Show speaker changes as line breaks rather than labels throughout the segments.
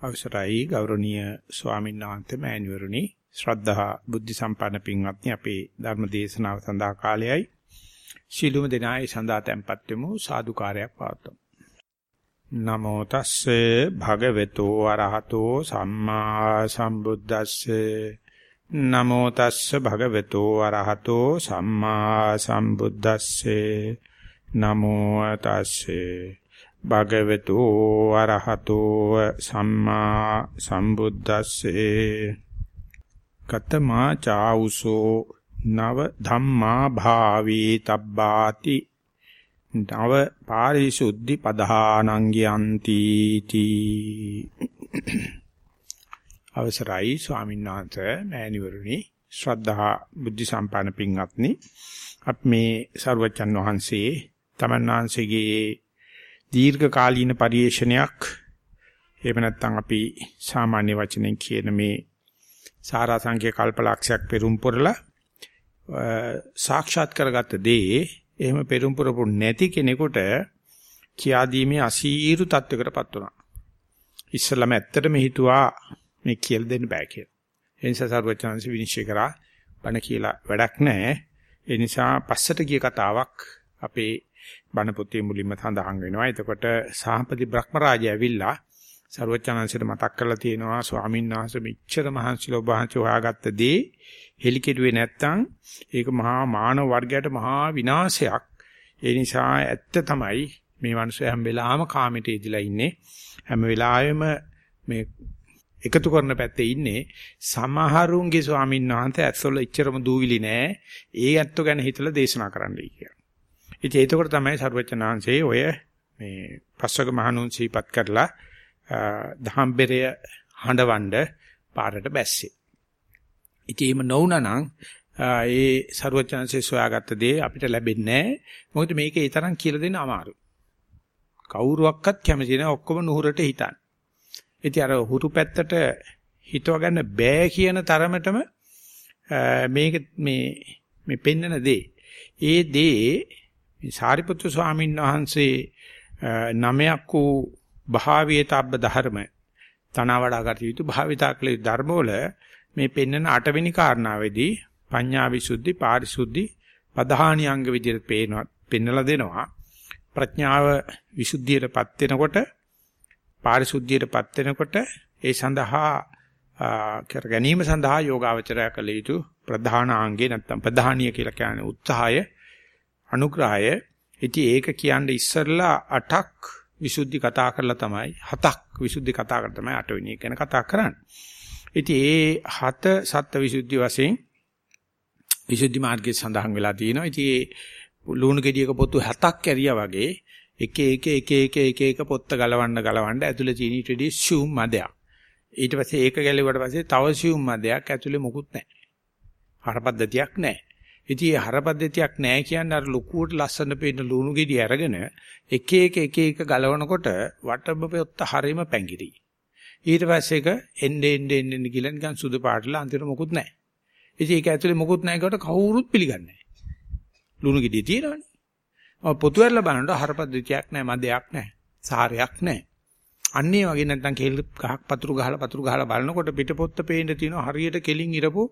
අවසරයි ගෞරවනීය ස්වාමීන් වහන්සේ මෑණිවරුනි. ශ්‍රද්ධා බුද්ධ සම්පන්න පින්වත්නි අපේ ධර්ම දේශනාව සඳහා කාලයයි. ශීලුම දෙනායි සඳහා tempත් වෙමු. සාදුකාරයක් පවත්වමු. නමෝ තස්සේ භගවතු අරහතෝ සම්මා සම්බුද්දස්සේ. නමෝ තස්සේ භගවතු අරහතෝ සම්මා සම්බුද්දස්සේ. නමෝ තස්සේ භගවතු අරහතෝ සම්මා සම්බුද්දස්සේ. කතමා චාඋසෝ නව ධම්මා භාවී තබ්බාති. නව පාරිශුද්ධි පධානං තී. අවසරයි ස්වාමීන් වහන්සේ මෑණිවරුනි ශ්‍රද්ධා බුද්ධ සම්පන්න පින්වත්නි. අපි මේ සරුවචන් වහන්සේ තමන් වහන්සේගේ දීර්ඝ කාලීන පරිේශනයක් එහෙම නැත්නම් අපි සාමාන්‍ය වචනෙන් කියන මේ සාරාංශික කල්පලක්ෂයක් පෙරම් පුරලා සාක්ෂාත් කරගත්ත දේ එහෙම පෙරම් පුරපු නැති කෙනෙකුට කියා දීමේ අසීරු තත්වයකටපත් වුණා. ඉස්සලම ඇත්තටම හිතුවා මේ කියලා දෙන්න බෑ කියලා. ඒ නිසා සර්වචනංශ විනිශ්චය කරා බණ කියලා වැඩක් නැහැ. ඒ නිසා පස්සට ගිය කතාවක් අපේ බණ පොතේ මුලින්ම සඳහන් වෙනවා. එතකොට සාහපති බ්‍රහ්මරාජය ඇවිල්ලා ਸਰවචනංශයට මතක් කරලා තියෙනවා ස්වාමීන් වහන්සේ මෙච්චර මහන්සිලා ඔබ වහන්සේ හොයාගත්ත දේ හෙලිකෙඩුවේ නැත්තම් ඒක මහා මානව වර්ගයට මහා විනාශයක්. ඒ නිසා ඇත්ත තමයි මේ මිනිස්සු හැම වෙලාවෙම කාමයට ඉදිලා ඉන්නේ. හැම වෙලාවෙම මේ එකතු කරන පැත්තේ ඉන්නේ සමහරුන්ගේ ස්වාමීන් වහන්සේ ඇත්තොල ඉච්චරම දූවිලි නෑ. ඒ ඇත්තෝ ගැන හිතලා දේශනා කරන්නයි කියලා. ඉතින් ඒකෝට තමයි සර්වචනාංශයේ ඔය මේ පස්වග මහණුන් සීපත් කරලා දහම්බෙරය හඬවඬ පාරට බැස්සේ. ඉතින් එහෙම නොවුනනම් ඒ සර්වචනාංශයේ සොයාගත්ත දේ අපිට ලැබෙන්නේ නැහැ. මොකද මේක ඒ තරම් කියලා දෙන්න අමාරුයි. කවුරුවක්වත් කැමති නැහැ ඔක්කොම නුහුරට හිතන්න. ඉතින් අර හුරු පැත්තට හිතව ගන්න බෑ කියන තරමටම මේක මේ මේ පෙන්නන දේ. ඒ දේ මේ සාරිපුත්‍ර ස්වාමීන් වහන්සේ නමයක් වූ භාවීතබ්බ ධර්ම තන වඩා ගත යුතු භාවිතා කළ ධර්මවල මේ පෙන්වන අටවෙනි කාරණාවේදී පඤ්ඤා විසුද්ධි පාරිශුද්ධි පධානි අංග විදිහට පේනවා පෙන්නලා දෙනවා. ප්‍රඥාව විසුද්ධියටපත් වෙනකොට පාරිශුද්ධියටපත් වෙනකොට ඒ සඳහා කර ගැනීම සඳහා යෝගාවචරය කළ යුතු ප්‍රධාන ආංගේ නැත්නම් ප්‍රධානිය කියලා කියන්නේ උත්සාහය අනුග්‍රහය. ඉතින් ඒක කියන්නේ ඉස්සරලා 8ක් විසුද්ධි කතා කරලා තමයි 7ක් විසුද්ධි කතා කරලා තමයි 8 වෙනි එක ගැන කතා කරන්නේ. ඉතින් ඒ හත සත්ත්ව විසුද්ධි වශයෙන් විසුද්ධි මාර්ගයේ සඳහන් වෙලා තියෙනවා. ඉතින් ඒ ලුණු ගෙඩියක පොතු 7ක් ඇරියා වගේ එක එක එක එක එක එක පොත්ත ගලවන්න ගලවන්න ඇතුලේ තියෙන ඊට වඩා ෂූම් මදයක්. ඊට පස්සේ ඒක ගැලෙවට පස්සේ තව ෂූම් මදයක් ඇතුලේ මොකුත් නැහැ. හරපද්ධතියක් නැහැ. ඉතින් මේ හරපද්ධතියක් නැහැ කියන්නේ අර ලොකුවට ලස්සන පේන ලුණු ගෙඩි අරගෙන එක එක එක එක ගලවනකොට වටබපොත්ත හරීම පැංගිරි. ඊට පස්සේ ඒක එන්නේ එන්නේ එන්නේ කියලා නිකන් සුදු පාටලා අන්තිමට මොකුත් නැහැ. ඉතින් ඒක ඇතුලේ මොකුත් නැහැ කොට කවුරුත් පිළිගන්නේ නැහැ. ලුණු ගෙඩිය තියෙනවනේ. ඔය පොතු ඇරලා බලනකොට හරපද්ධතියක් නැහැ, මදයක් නැහැ, සාරයක් නැහැ. අන්නේ වගේ නැත්තම් කෙල් ගහක් පතුරු ගහලා පතුරු ගහලා බලනකොට පිටපොත්ත පේන්න තියෙනවා හරියට කෙලින් ඉරපු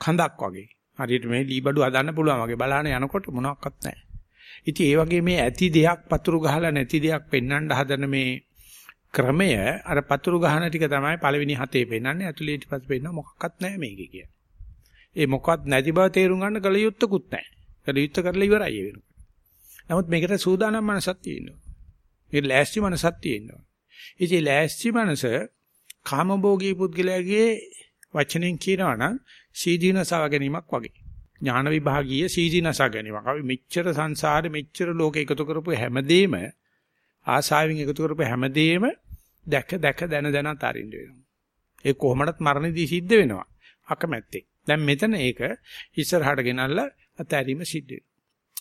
කඳක් වගේ. හරියට මේ ලීබඩු හදන්න පුළුවන් වගේ බලහන යනකොට මොනවත් නැහැ. ඉතින් ඒ වගේ මේ ඇති දෙයක් පතුරු ගහලා නැති දෙයක් පෙන්වන්න හදන මේ ක්‍රමය අර පතුරු ගහන ටික තමයි පළවෙනි හතේ පෙන්වන්නේ. ඇතුළේ ඊට පස්සේ පෙන්වන මොකක්වත් නැහැ මේකේ කියන්නේ. ඒ මොකවත් නැති බව තේරුම් ගන්න කල යුත්තකුත් නැහැ. කල යුත්ත කරලා ඉවරයි ඒ වෙනකොට. නමුත් මේකට සූදානම් මනසක් තියෙනවා. ඒ ලෑස්ති මනසක් තියෙනවා. ඉතින් ලෑස්ති මනස කාමභෝගී පුද්ගලයාගේ වචනෙන් කියනවා නම් සීදීනසව ගැනීමක් වගේ. ඥාන විභාගීය සීදීනසව ගැනීමක්. අපි මෙච්චර සංසාරේ මෙච්චර ලෝක එකතු කරපු හැමදේම ආසාවෙන් එකතු කරපු හැමදේම දැක දැක දන දන අතාරින්න වෙනවා. ඒ කොහොමඩත් මරණදී සිද්ධ වෙනවා. අකමැත්තේ. දැන් මෙතන ඒක ඉස්සරහට ගෙනල්ලා අතාරීම සිද්ධ වෙනවා.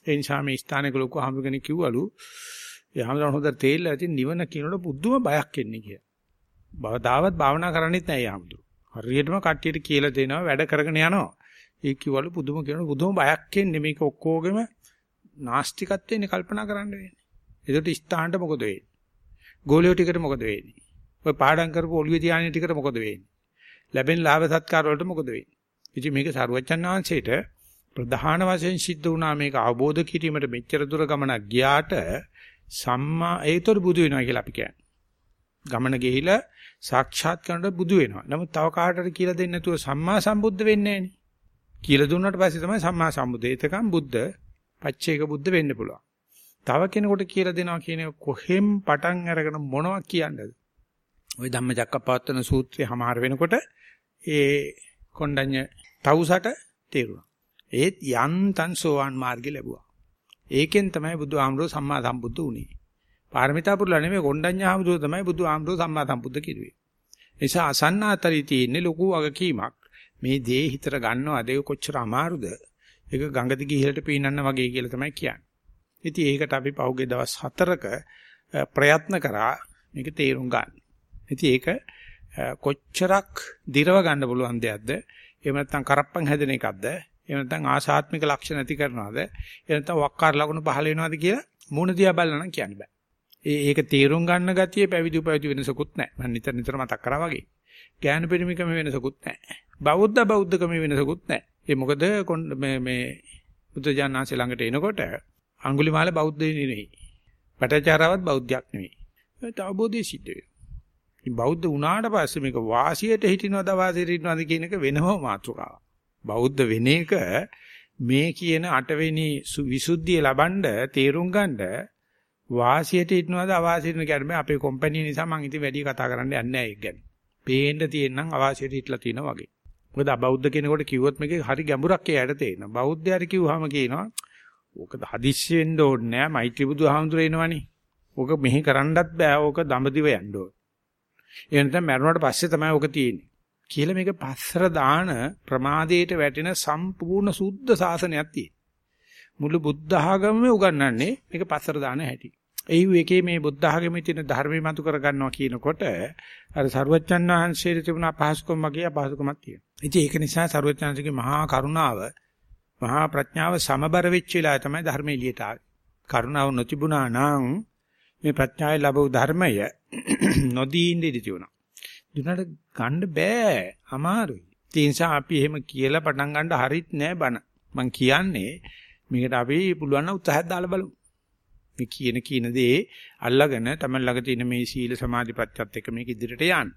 ඒ නිසා මේ ස්ථානයක ලොකු හමුගෙන කිව්වලු ඒ හැමදාම හොඳ තේල්ලා ඉතින් නිවන කියනකොට පුදුම බයක් එන්නේ කියලා. බවදාවත් භාවනා කරන්නේත් නැහැ යාමුදුර. හරියටම කට්ටියට කියලා දෙනවා වැඩ කරගෙන යනවා. ඒ කිව්වලු පුදුම කියන පුදුම බයක් එන්නේ මේක ඔක්කොගෙම නාස්තිකත්වයෙන් කල්පනා කරන්න වෙන්නේ. ඒකට ස්ථානට මොකද වෙන්නේ? ගෝලියෝ ටිකට මොකද වෙන්නේ? ඔය පාඩම් කරපු ඔළුවේ තියාගෙන ටිකට මොකද වෙන්නේ? ලැබෙන ලාභ සත්කාර වලට මොකද වෙන්නේ? ඉතින් මේක සරුවච්චන් ආංශයට ප්‍රධාන වශයෙන් සිද්ධ වුණා මේක අවබෝධ කිරීමට මෙච්චර දුර ගමනක් ගියාට සම්මා ඒතර බුදු වෙනවා කියලා අපි කියන්නේ. ගමන ගිහිලා සාක්ෂාත් කරනකොට බුදු වෙනවා. නමුත් තව කාටට කියලා දෙන්නේ නැතුව සම්මා සම්බුද්ධ වෙන්නේ නැහනේ. කියලා දුන්නාට පස්සේ තමයි සම්මා සම්බුද්ධ. ඒතකම් බුද්ධ, පච්චේක බුද්ධ වෙන්න පුළුවන්. තව කෙනෙකුට කියලා දෙනවා කියන කොහෙන් පටන් අරගෙන මොනවක් කියන්නද? ওই ධම්මචක්කපවත්තන සූත්‍රය හමාර වෙනකොට ඒ කොණ්ඩඤ්ඤ තවුසට තේරුණා. ඒත් යන්තන් සෝවාන් මාර්ගය ලැබුවා. ඒකෙන් තමයි බුදු ආමරෝ සම්මා සම්බුද්ධ වුනේ. පාරමිතා පුරලා නෙමෙයි කොණ්ඩඤ්ඤ ආමරෝ තමයි බුදු ආමරෝ සම්මා සම්බුද්ධ කිරුවේ. නිසා අසන්නාතරී තියෙන්නේ ලොකු වගකීමක්. මේ දේ හිතට ගන්නවද ඒක කොච්චර අමාරුද? ඒක ගඟ දිගේ ඉහළට පීනන්න වගේ කියලා තමයි කියන්නේ. ඉතින් ඒකට අපි පහුගිය දවස් 4ක ප්‍රයත්න කරා මේක තේරුම් ගන්න. ඉතින් ඒක කොච්චරක් දිරව ගන්න පුළුවන් දෙයක්ද? එහෙම නැත්නම් කරප්පන් හැදෙන එකක්ද? එහෙම නැත්නම් ආශාත්මික ලක්ෂණ ඇති කරනවද? එහෙම නැත්නම් වක්කාර ලකුණු පහළ වෙනවද කියලා මූණ දිහා බලලා නම් කියන්න බෑ. ඒ ඒක තේරුම් ගන්න ගතිය පැවිදි උපවිදි වෙනසකුත් නැහැ. මම නිතර නිතර මතක් කරා වගේ. ඥාන පරිමිකම වෙනසකුත් නැහැ. බෞද්ධ බෞද්ධකම වෙනසකුත් නැහැ. ඒ මොකද මේ මේ බුදුජානනාංශ ළඟට එනකොට අඟුලිමාල බෞද්ධ නෙවෙයි. පටචාරාවත් බෞද්ධයක් නෙවෙයි. ඒක අවබෝධය සිද්ධ වෙනවා. ඉතින් බෞද්ධ වුණාට පස්සේ මේක වාසියට හිටිනවද වාසියට හිටිනවද කියන එක වෙනම මාතෘකාවක්. බෞද්ධ වෙන එක මේ කියන අටවෙනි විසුද්ධිය ලබනද තේරුම් ගන්නද වාසියට හිටිනවද අවාසියට කියන්නේ අපේ කම්පැනි නිසා මම ඉතින් වැඩි කතා කරන්න යන්නේ නැහැ ඒක ගැන. පේන්න තියෙනනම් අවාසියට හිටලා තියෙනවා වගේ. මොකද අබෞද්ධ කෙනෙකුට කිව්වොත් මේකේ හරි ගැඹුරක් එයාට තේරෙනවා. බෞද්ධයාට කිව්වහම කියනවා ඕක හදිස්සි වෙන්න ඕනේ නෑ මෛත්‍රී බුදුහාමුදුරේ එනවනේ. ඕක මෙහි කරන්නත් බෑ ඕක දඹදිව යන්න ඕන. ඒ නැත්නම් මරුණාට පස්සේ තමයි ඕක තියෙන්නේ. කියලා මේක පස්සර දාන ප්‍රමාදයට වැටෙන සම්පූර්ණ සුද්ධ ශාසනයක් තියෙනවා. මුළු බුද්ධ ආගමම උගන්වන්නේ මේක පස්සර දාන හැටි. ඒ එකේ මේ බුද්ධ ආගමේ තියෙන ධර්මය මතු කර ගන්නවා කියනකොට අර සරුවච්චන් වහන්සේට තිබුණ අපහසුකම් වගේ අපහසුකමක් තියෙනවා. ඉතින් ඒක නිසා සරුවච්චන්සේගේ මහා කරුණාව මහා ප්‍රඥාව සමබර වෙච්ච වෙලාව තමයි ධර්ම එළියට ආවේ. කරුණාව නොතිබුණා නම් මේ ප්‍රඥාවේ ලැබු ධර්මය නොදී ඉඳී තියුණා. දුන්නට ගන්න බෑ අමාරුයි. ඒ නිසා අපි එහෙම කියලා පටන් ගන්න හරිත් නෑ බන. මං කියන්නේ මේකට අපි පුළුවන් නම් උත්සාහයක් දාලා බලමු. මේ කියන කියන දේ අල්ලගෙන තමයි ළඟ තියෙන මේ සීල සමාධි ප්‍රත්‍යත් එක්ක මේක ඉදිරියට යන්න.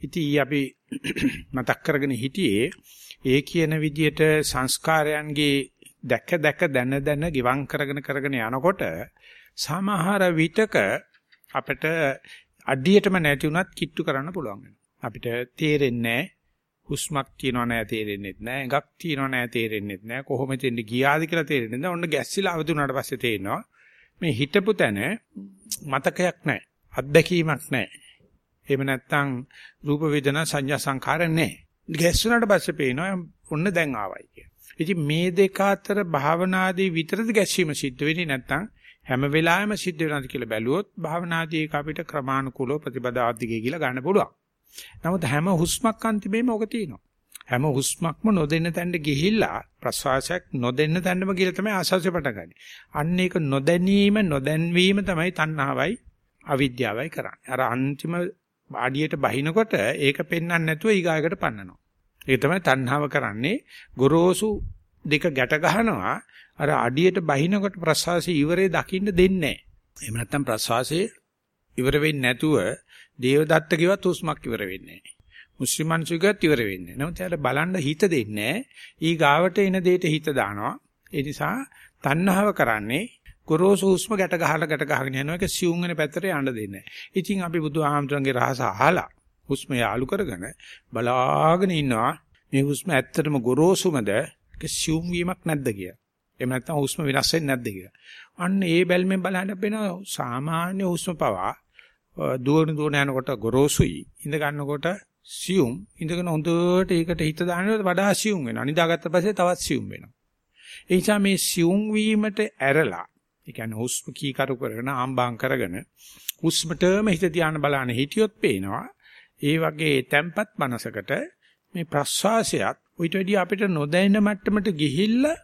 ඉතින් අපි මතක් කරගෙන හිටියේ ඒ කියන විදියට සංස්කාරයන්ගේ දැක දැක දන දන ගිවං කරගෙන කරගෙන යනකොට සමහර විටක අපිට අඩියටම නැති වුණත් කිට්ටු කරන්න පුළුවන් අපිට තේරෙන්නේ හුස්මක් තියනව නෑ තේරෙන්නේ නැහැ. එකක් තියනව නෑ තේරෙන්නේ නැහැ. කොහොමද එන්නේ ගියාද කියලා තේරෙන්නේ නැහැ. ඔන්න ගැස්සිලා අවදි වුණාට පස්සේ තේරෙනවා මේ හිතපු තැන මතකයක් නැහැ. අත්දැකීමක් නැහැ. එහෙම නැත්නම් රූප වේදනා සංඥා සංඛාර නැහැ. ගැස්සුණාට පස්සේ පේනවා ඔන්න දැන් ආවයි කිය. ඉතින් මේ දෙක අතර භාවනාදී විතරද ගැස්සීම සිද්ධ වෙන්නේ නැත්නම් හැම වෙලාවෙම සිද්ධ වෙනවද කියලා බැලුවොත් භාවනාදී ඒක අපිට ක්‍රමානුකූලව ප්‍රතිපදාවද්දිගේ කියලා ගන්න පුළුවන්. නමුත් හැම හුස්මක් අන්තිමේම ඔක තියෙනවා. හැම හුස්මක්ම නොදෙන්න තැනට ගිහිල්ලා ප්‍රශ්වාසයක් නොදෙන්න තැනම කියලා තමයි ආශාසය පටගන්නේ. අන්න ඒක නොදැනීම නොදැන්වීම තමයි තණ්හාවයි අවිද්‍යාවයි කරන්නේ. අර අන්තිම ආඩියට බහිනකොට ඒක පෙන්වන්න නැතුව ඊගායකට පන්නනවා. ඒක තමයි තණ්හාව කරන්නේ. ගොරෝසු දෙක ගැට ගහනවා. අර අඩියට බහිනකොට ප්‍රසවාසයේ ඉවරේ දකින්න දෙන්නේ නැහැ. එහෙම නැත්නම් ප්‍රසවාසයේ ඉවර වෙන්නේ නැතුව දේවදත්ත කිව්වත් හුස්මක් ඉවර වෙන්නේ නැහැ. මුස්ලිම් මිනිසුකත් ඉවර වෙන්නේ නැහැ. නමුත් එයාට බලන්න හිත දෙන්නේ නැහැ. ඊ ගාවට එන දෙයට හිත දානවා. ඒ නිසා තණ්හාව කරන්නේ ගොරෝසු හුස්ම ගැට ගහලා ගැට ගහගෙන යනවා ඒක සියුම් වෙන පැත්තට යන්න දෙන්නේ නැහැ. ඉතින් අපි බුදුහාමතුන්ගේ රහස අහලා හුස්ම යාලු කරගෙන බලාගෙන ඉන්නවා මේ හුස්ම ඇත්තටම ගොරෝසුමද ඒක සියුම් වීමක් නැද්ද කියලා. එහෙම නැත්නම් හුස්ම වෙනස් වෙන්නේ නැද්ද කියලා. අන්න ඒ බැල්මෙන් බලන්න වෙනවා සාමාන්‍ය හුස්ම පවා දුවන දුවන යනකොට ගොරෝසුයි ඉඳ ගන්නකොට සියුම් ඉඳගෙන හොඳට ඒකට හිත දානකොට වඩා සියුම් වෙනවා. නිදාගත්ත පස්සේ තවත් සියුම් වෙනවා. ඒ නිසා මේ සියුම් වීමට ඇරලා ඒ කියන්නේ හුස්ම කීකරු කරගෙන ආම්බාම් කරගෙන හුස්මටම හිත ධාන බලන්න හිටියොත් පේනවා ඒ වගේ තැම්පත් මනසකට මේ ප්‍රස්වාසයත් ඊට වැඩිය අපිට නොදැනෙන මට්ටමට ගිහිල්ලා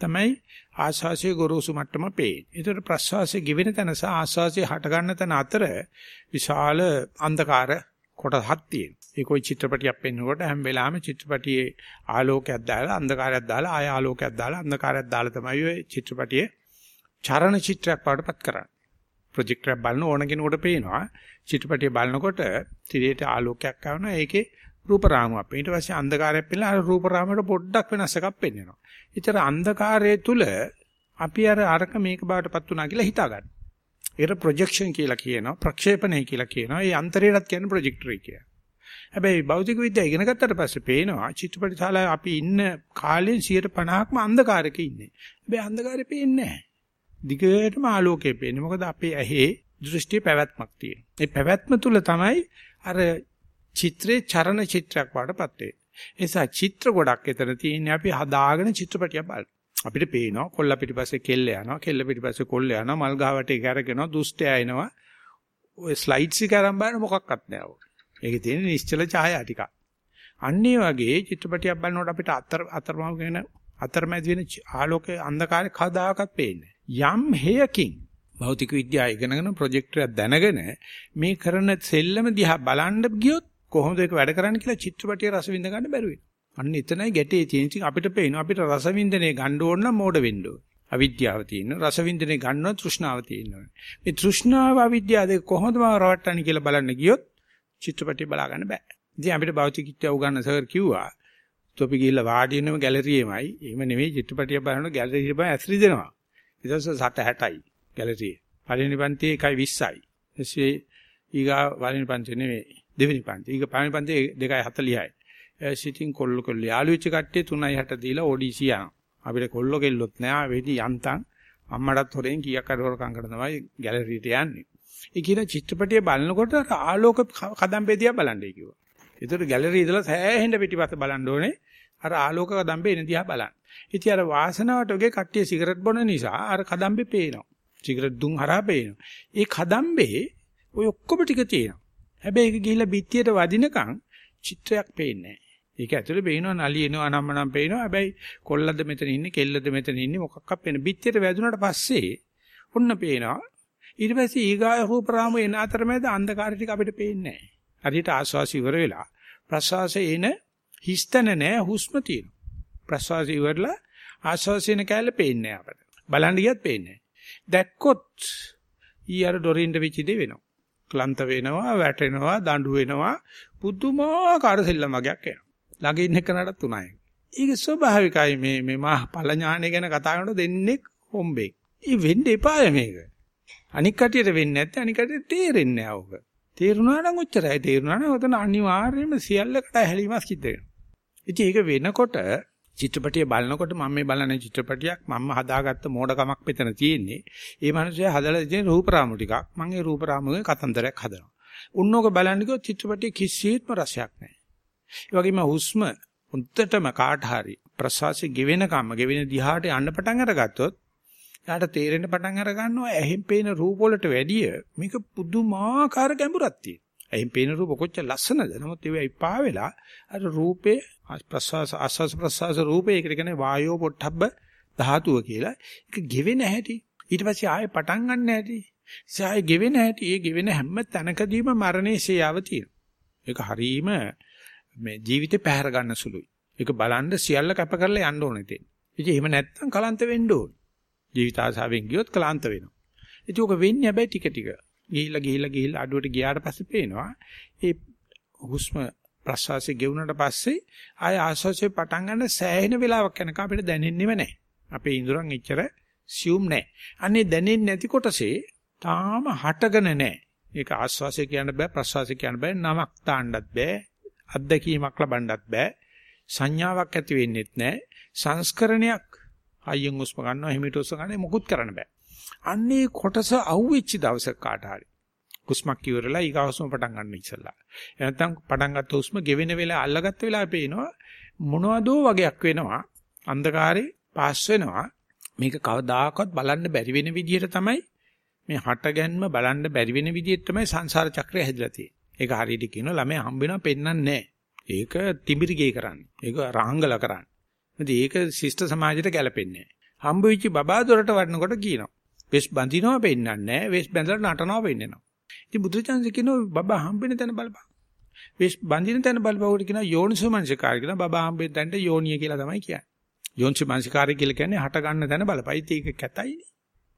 තමයි ආස්වාසිය ගොරෝසු මට්ටම පේන්නේ. ඒතර ප්‍රස්වාසයේ ගෙවෙන තැන සහ ආස්වාසිය හට ගන්න තැන අතර විශාල අන්ධකාර කොටස් හත් තියෙනවා. ඒ કોઈ චිත්‍රපටියක් පෙන්වනකොට හැම වෙලාවෙම චිත්‍රපටියේ ආලෝකයක් දාලා අන්ධකාරයක් දාලා ආය ආලෝකයක් දාලා අන්ධකාරයක් දාලා තමයි ඔය චිත්‍රපටියේ චරණ චිත්‍රයක් වඩපත් කරන්නේ. ප්‍රොජෙක්ටර් එක බලන ඕන කෙනෙකුට පේනවා චිත්‍රපටිය බලනකොට තිරයට ආලෝකයක් ආවනවා ඒකේ රූප රාමුවක්. ඊට පස්සේ අන්ධකාරයක් පෙන්නලා අර රූප රාමුවට පොඩ්ඩක් වෙනස් එකක් පෙන්වනවා. ඊතර අන්ධකාරයේ තුල අපි අර අරක මේක බාටපත් වුණා කියලා හිතා ගන්න. ඒකට ප්‍රොජෙක්ෂන් කියලා කියනවා, ප්‍රක්ෂේපණය කියලා කියනවා. ඒ අන්තරයටත් කියන්නේ ප්‍රොජෙක්ටර් කියලා. හැබැයි භෞතික විද්‍යාව ඉගෙන ගත්තට පස්සේ පේනවා චිත්‍රපට ශාලාවේ අපි ඉන්න කාලේ 150ක්ම අන්ධකාරයක ඉන්නේ. හැබැයි අන්ධකාරය පේන්නේ නැහැ. දිගටම ආලෝකය පේන්නේ. මොකද අපේ ඇහි දෘෂ්ටි පැවැත්මක් තියෙනවා. ඒ පැවැත්ම තුල තමයි අර චිත්‍රේ චරණ චිත්‍රයක් වඩපත් වෙන්නේ. ඒ නිසා චිත්‍ර ගොඩක් එතන තියෙන්නේ අපි හදාගෙන චිත්‍රපටියක් බලන. අපිට පේනවා කොල්ල පිටිපස්සේ කෙල්ල යනවා, කෙල්ල පිටිපස්සේ කොල්ල යනවා, මල් ගාවට ඒක අරගෙනවා, දුෂ්ටයා එනවා. ඔය ස්ලයිඩ්ස් එක අරන් බලන මොකක්වත් නැහැ. ඒකේ තියෙන නිශ්චල ඡායා ටිකක්. අන්න ඒ වගේ චිත්‍රපටියක් බලනකොට අපිට අතර අතරමඟ වෙන අතරමැද වෙන ආලෝකයේ අන්ධකාරය කවදාකවත් පේන්නේ යම් හේයකින් භෞතික විද්‍යාව ඉගෙනගෙන ප්‍රොජෙක්ටරයක් දැනගෙන මේ කරන සෙල්ලම දිහා බලන්න ගියොත් කොහොමද ඒක වැඩ කරන්නේ කියලා චිත්‍රපටිය රස විඳ ගන්න බැරුව වෙනවා. අන්න එතනයි ගැටේ තියෙන. ඉතින් අපිට පේනවා අපිට රස විඳිනේ ගන්න ඕන නම් මෝඩ වෙන්න ඕන. අවිද්‍යාව තියෙන රස විඳිනේ ගන්නවා තෘෂ්ණාව තියෙනවා. මේ තෘෂ්ණාව අවිද්‍යාව දෙක කොහොමද මාව රවට්ටන්නේ කියලා බලන්න ගියොත් චිත්‍රපටිය බලා ගන්න බෑ. ඉතින් අපිට භෞතික විද්‍යාව උගන්න සර් කිව්වා තොපි ගිහිල්ලා වාඩි වෙනම ගැලරියෙමයි. එහෙම නෙවෙයි චිත්‍රපටිය බලනකොට ගැලරියට බෑ ඇස්රි දෙනවා. ඊට පස්සේ 60යි ගැලරියේ. පළවෙනි පන්තියේ 1.20යි. එසේ ඊගා පළවෙනි පන්තියේ නෙවෙයි දෙවෙනි පන්තියේ. ඊගා පළවෙනි පන්තියේ 2.40යි. සිටින් කොල්ල කොල්ල යාළු වෙච්ච කට්ටිය 3.60 දීලා ඕඩීසි යනවා. අපිට කොල්ල කෙල්ලොත් නෑ. වෙදි යන්තම් අම්මටත් හොරෙන් කීයක් අර හොරකම් කරන තමයි ගැලරියට යන්නේ. ඒ කියන චිත්‍රපටිය බලනකොට ආලෝක කදම්බේ දිහා බලන්නයි කිව්වා. ඒතර ගැලරිය ඉඳලා සෑහෙන පිටිපස්ස බලන්න ඕනේ. අර ආලෝක කදම්බේ එන දිහා බලන්න. ඉතින් අර වාසනාවට ඔගේ කට්ටිය සිගරට් බොන නිසා අර කදම්බේ පේනවා. සිගරට් දුම් හරහා පේනවා. ඒ කදම්බේ ඔය ඔක්කොම ටික තියෙනවා. හැබැයි ඒක ගිහිල්ලා පිටියට වදිනකන් චිත්‍රයක් පේන්නේ නැහැ. ඒක ඇතුලේ පේනවා නලියනවා අනම්මනම් පේනවා. හැබැයි කොල්ලද මෙතන ඉන්නේ, කෙල්ලද මෙතන ඉන්නේ මොකක්වත් පේන. පිටියට වැදුනට පස්සේ ඔන්න පේනවා. ඊට පස්සේ ඊගාය රූප රාමු එන අතරමැද අන්ධකාරය ටික අපිට පේන්නේ නැහැ. හරියට ආස්වාසි ඉවර වෙලා ප්‍රසවාසයේ එන හිස්තන නැහැ හුස්ම තියෙනවා. ප්‍රසවාසය ඉවරලා ආස්වාසින කැලේ පේන්නේ නැහැ අපිට. බලන්න ගියත් පේන්නේ නැහැ. දැක්කොත් ඊ අර ඩොරින්ඩ වෙච්ච දේ වෙනවා. ක්ලන්ත වෙනවා, වැටෙනවා, දඬු වෙනවා, පුදුමාකාර සෙල්ලම් වගේක් එනවා. ළඟ ඉන්න කෙනාටත් උනායි. ඒක ස්වභාවිකයි මේ මේ මා ඵල ඥානය ගැන කතා කරනකොට දෙන්නේ හොම්බෙක්. ඊ වෙන්න එපාය මේක. අනික් කටියට වෙන්නේ නැත්නම් අනික් කටියට තේරෙන්නේ නැහැ ඕක. තේරුණා නම් ඔච්චරයි. තේරුණා නම් ඔතන අනිවාර්යයෙන්ම සියල්ලකට හැලීමක් සිද්ධ වෙනවා. ඉතින් ඒක වෙනකොට චිත්‍රපටිය බලනකොට මම මේ බලන චිත්‍රපටියක් මම හදාගත්ත මෝඩකමක් මෙතන තියෙන්නේ. ඒ මිනිස්සයා හදලා තියෙන රූපරාමු ටිකක්. මම ඒ රූපරාමුවේ කතන්දරයක් හදනවා. උන්නෝක බලන්න කිව්වොත් චිත්‍රපටියේ කිසිත්ම රසයක් නැහැ. ඒ වගේම හුස්ම උන්ටටම කාට හරි ප්‍රසවාසය ගෙවෙන කම ගෙවෙන දිහාට යන්න පටන් අරගත්තොත් යාට තේරෙන්න පටන් අර ගන්නවා ඇහෙන් පේන රූප වලට වැඩිය මේක පුදුමාකාර ගැඹුරක් තියෙනවා. ඇහෙන් පේන රූප කොච්චර ලස්සනද? නමුත් ඒවා ඉපා වෙලා අර රූපේ ප්‍රසවාස ආස්වාස ප්‍රසවාස රූපේ ඒකට කියන්නේ වායෝ පොට්ටබ්බ ධාතුව කියලා. ඒක ගෙවෙන හැටි. ඊට පස්සේ ආයෙ පටන් ගන්න හැටි. ආයෙ ගෙවෙන හැටි. ඒ ගෙවෙන හැම තැනකදීම මරණයේ ශයාව තියෙනවා. ඒක හරීම මේ ජීවිතේ පැහැර ගන්න සුළුයි. ඒක බලන්න සියල්ල කැප කරලා යන්න ඕනේ තේ. ඉතින් එහෙම නැත්නම් කලන්ත වෙන්න ඕනේ. ජීවිත ආසාවෙන් ගියොත් කලන්ත වෙනවා. ඉතින් ඔක වෙන්නේ හැබැයි ටික ටික. ගිහිල්ලා ගිහිල්ලා ගිහිල්ලා අඩුවට ගියාට පස්සේ පේනවා ඒ හුස්ම ප්‍රශ්වාසය ගෙවුනට පස්සේ ආය ආශ්වාසය පටන් ගන්න සෑහෙන වෙලාවක් යනකම් අපිට දැනෙන්නේම නැහැ. අපේ ඉඳුරන් එච්චර සියුම් නැහැ. අනේ දැනෙන්නේ නැති කොටසේ තාම හටගෙන නැහැ. ඒක ආශ්වාසය කියන්න බෑ ප්‍රශ්වාසය කියන්න බෑ නමක් තාන්නත් බෑ අත්දැකීමක් ලබන්නත් බෑ. සංඥාවක් ඇති වෙන්නෙත් නෑ. සංස්කරණයක් අයියෙන් උස්ම ගන්නවා හිමිට උස්ම ගන්න මොකුත් කරන්න බෑ. අන්නේ කොටස අහුවෙච්ච දවසක කාට හරි. හුස්මක් ඉවරලා ඊගාවස්ම පටන් ගන්න ඉස්සලා. එනත්තම් පටන් ගත්ත හුස්ම ගෙවෙන වෙලාව අල්ලගත්ත වෙලාව පේනවා මොනවදෝ වගේක් වෙනවා. අන්ධකාරේ පාස් වෙනවා. මේක කවදාකවත් බලන්න බැරි වෙන විදිහට තමයි මේ හටගැන්ම බලන්න බැරි වෙන විදිහට තමයි සංසාර චක්‍රය හැදිලා තියෙන්නේ. ඒක හරියට කියනවා ළමයා හම්බ වෙනවා පෙන්වන්නේ නැහැ. ඒක තිඹිරිගේ කරන්නේ. ඒක රාංගල කරන්නේ. ඉතින් ඒක ශිෂ්ට සමාජයට ගැලපෙන්නේ නැහැ. හම්බ වෙච්ච බබා දොරට වඩනකොට කියනවා. වෙස් බඳිනවා පෙන්වන්නේ නැහැ. වෙස් බැඳලා නටනවා පෙන්නනවා. ඉතින් බුදුචාන්සේ කියනවා බබා හම්බෙන තැන බලපන්. වෙස් බඳින තැන බලපුවට කියන යෝනිසෝ මනසිකාරය කියලා බබා හම්බෙන් තැනට යෝනිය කියලා තමයි කියන්නේ. යෝනිසෝ මනසිකාරය කියලා කියන්නේ හට ගන්න තැන බලපයි ඒක කැතයිනේ.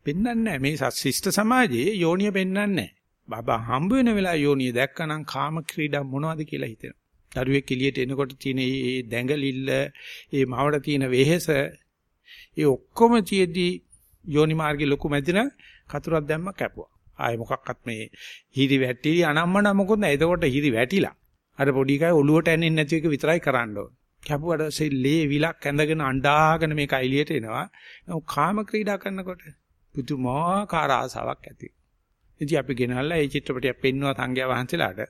පෙන්වන්නේ නැහැ. මේ ශිෂ්ට සමාජයේ යෝනිය පෙන්වන්නේ නැහැ. බබා හම්බ වෙන වෙලාව යෝනිය දැක්කනම් කාම ක්‍රීඩා මොනවද කියලා හිතෙනවා. දරුවෙක් එළියට එනකොට තියෙන මේ දැඟලිල්ල, මේ මවට තියෙන වෙහෙස, ඒ ඔක්කොම තියේදී යෝනි මාර්ගේ ලොකු මැදින කතුරක් දැම්ම කැපුවා. ආයේ මොකක්වත් මේ හිරි වැටි අනම්මන මොකොත් නැහැ. එතකොට හිරි වැටිලා. අර පොඩි කයි ඔලුවට ඇන්නේ නැති එක විතරයි කරන්න ඕන. කැපුවට සෙල්ලේ විලක් ඇඳගෙන අඬාගෙන මේක එළියට එනවා. කාම ක්‍රීඩා කරනකොට පුදුමාකාර ආසාවක් ඇති. ඉතින් අපි ගෙනල්ලා මේ චිත්‍රපටිය පෙන්වුවා සංඝයා වහන්සේලාට.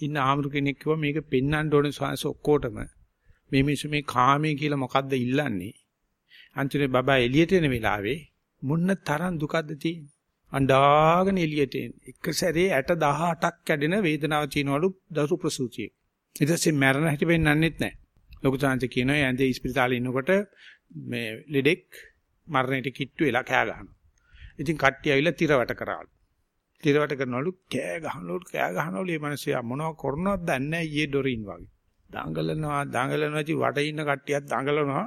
ඉන්න ආමරු කෙනෙක් කිව්වා මේක පෙන්වන්න ඕනේ ස්වාමීන් ඔක්කොටම. මේ මිනිස්සු මේ කාමයේ කියලා මොකද්ද ඉල්ලන්නේ? අන්තිමේ බබා එළියට එන වෙලාවේ මුන්න තරම් දුකද්ද තියෙන්නේ. අඬාගෙන එළියට එන. එක සැරේ 618ක් කැඩෙන වේදනාව තියනවලු දරු ප්‍රසූතියේ. ඊට පස්සේ මැරෙන හැටි වෙන්නන්නෙත් නැහැ. ලොකු සාන්ත කියනවා ඇඳේ ඉස්පිරිතාලේ ඉන්නකොට මේ ලෙඩෙක් මරණයට කිට්ටු වෙලා කෑ ගහනවා. ඉතින් කට්ටිය ඇවිල්ලා තිරවට කරාලු. තිරවට කරනවලු කෑ ගහනවලු කෑ ගහනවලු මේ මිනිස්සයා මොනව කරනවද දන්නේ නැහැ ඊයේ ඩොරින් වගේ. දඟලනවා දඟලනවා ඉතින් වට ඉන්න කට්ටියත් දඟලනවා.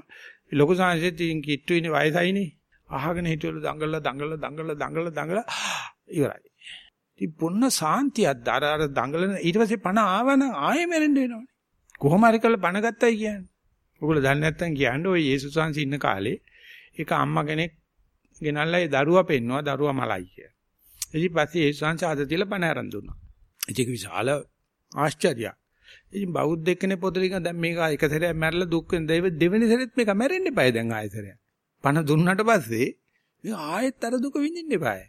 ලොකු සංසෙත් ඉතින් කිට්ටු ඉන්නේ වයසයිනේ. අහගෙන හිටවලු දඟලලා දඟලලා දඟලලා දඟලලා දඟලලා ඉවරයි. ඉතින් පොන්න සාන්තියක් අර අර දඟලන ඊට පස්සේ පණ ආවනම් ආයෙ මෙරෙන්න වෙනවනේ. කොහොම හරි කරලා පණ ගත්තයි කියන්නේ. ඔයගොල්ලෝ දන්නේ නැත්තම් කියන්නේ ඔය යේසුස් වහන්සේ ඉන්න කාලේ ඒක අම්මා කෙනෙක් ගෙනල්ලා ඒ දරුවා පෙන්නවා දරුවා මලයි කිය. ඉතින් පස්සේ යේසුස් වහන්සේ අද තියලා පණ ආරම්භ දුන්නා. ඒක විශාල ආශ්චර්යයක්. ඉතින් බෞද්ධ එක්කනේ පොතලික දැන් මේක එක සැරයක් මැරලා දුක් වෙන දෙවෙනි සැරෙත් මේක මැරෙන්න එපායි දැන් ආයෙසරයක්. පණ දුන්නාට පස්සේ මේ ආයෙත් අර දුක විඳින්න එපායි.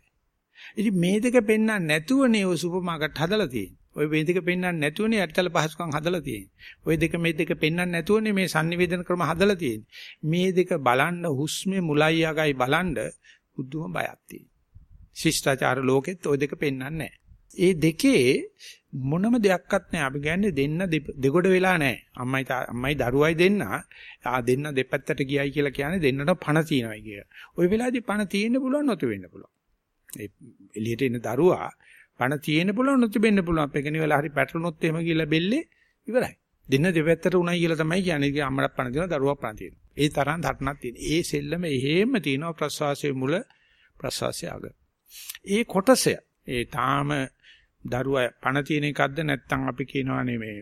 ඉතින් මේ දෙක පෙන්වන්න නැතුවනේ ඔය සුපර් මාකට් හදලා තියෙන්නේ. ඔය මේ දෙක පෙන්වන්න නැතුවනේ යටිතල පහසුකම් හදලා තියෙන්නේ. ඔය දෙක මේ දෙක පෙන්වන්න නැතුවනේ මේ sannivedana ක්‍රම හදලා තියෙන්නේ. මේ දෙක බලන්න හුස්මේ මුලයි යගයි බලන්න බුදුම බයක් තියෙනවා. ශිෂ්ටාචාර ලෝකෙත් ওই දෙක පෙන්වන්නේ නැහැ. ඒ දෙකේ මොනම දෙයක්වත් නැහැ. අපි කියන්නේ දෙන්න දෙගොඩ වෙලා නැහැ. අම්මයි අම්මයි දරුවයි දෙන්න ආ දෙන්න දෙපැත්තට ගියයි කියලා කියන්නේ දෙන්නට පණ තියනවායි කිය. ওই වෙලාවේදී පණ තියෙන්න පුළුවන් නැතු වෙන්න පුළුවන්. ඒ එළියට එන දරුවා පණ තියෙන්න පුළුවන් නැතු වෙන්න පුළුවන්. පෙකණි වෙලා හරි පැටලුනොත් එහෙම කියලා බෙල්ලේ ඉවරයි. දෙන්න දෙපැත්තට උණයි කියලා තමයි කියන්නේ. ඒක අම්මලා පණ දෙනවා දරුවා පණ තියෙනවා. ඒ තරම් ධර්ණක් තියෙන. ඒ සෙල්ලම එහෙම තියෙනවා ප්‍රසවාසයේ මුල ප්‍රසවාසයේ අග. ඒ කොටසය ඒ තාම දරුවා පණ තියෙන එකක්ද නැත්නම් අපි කියනවානේ මේ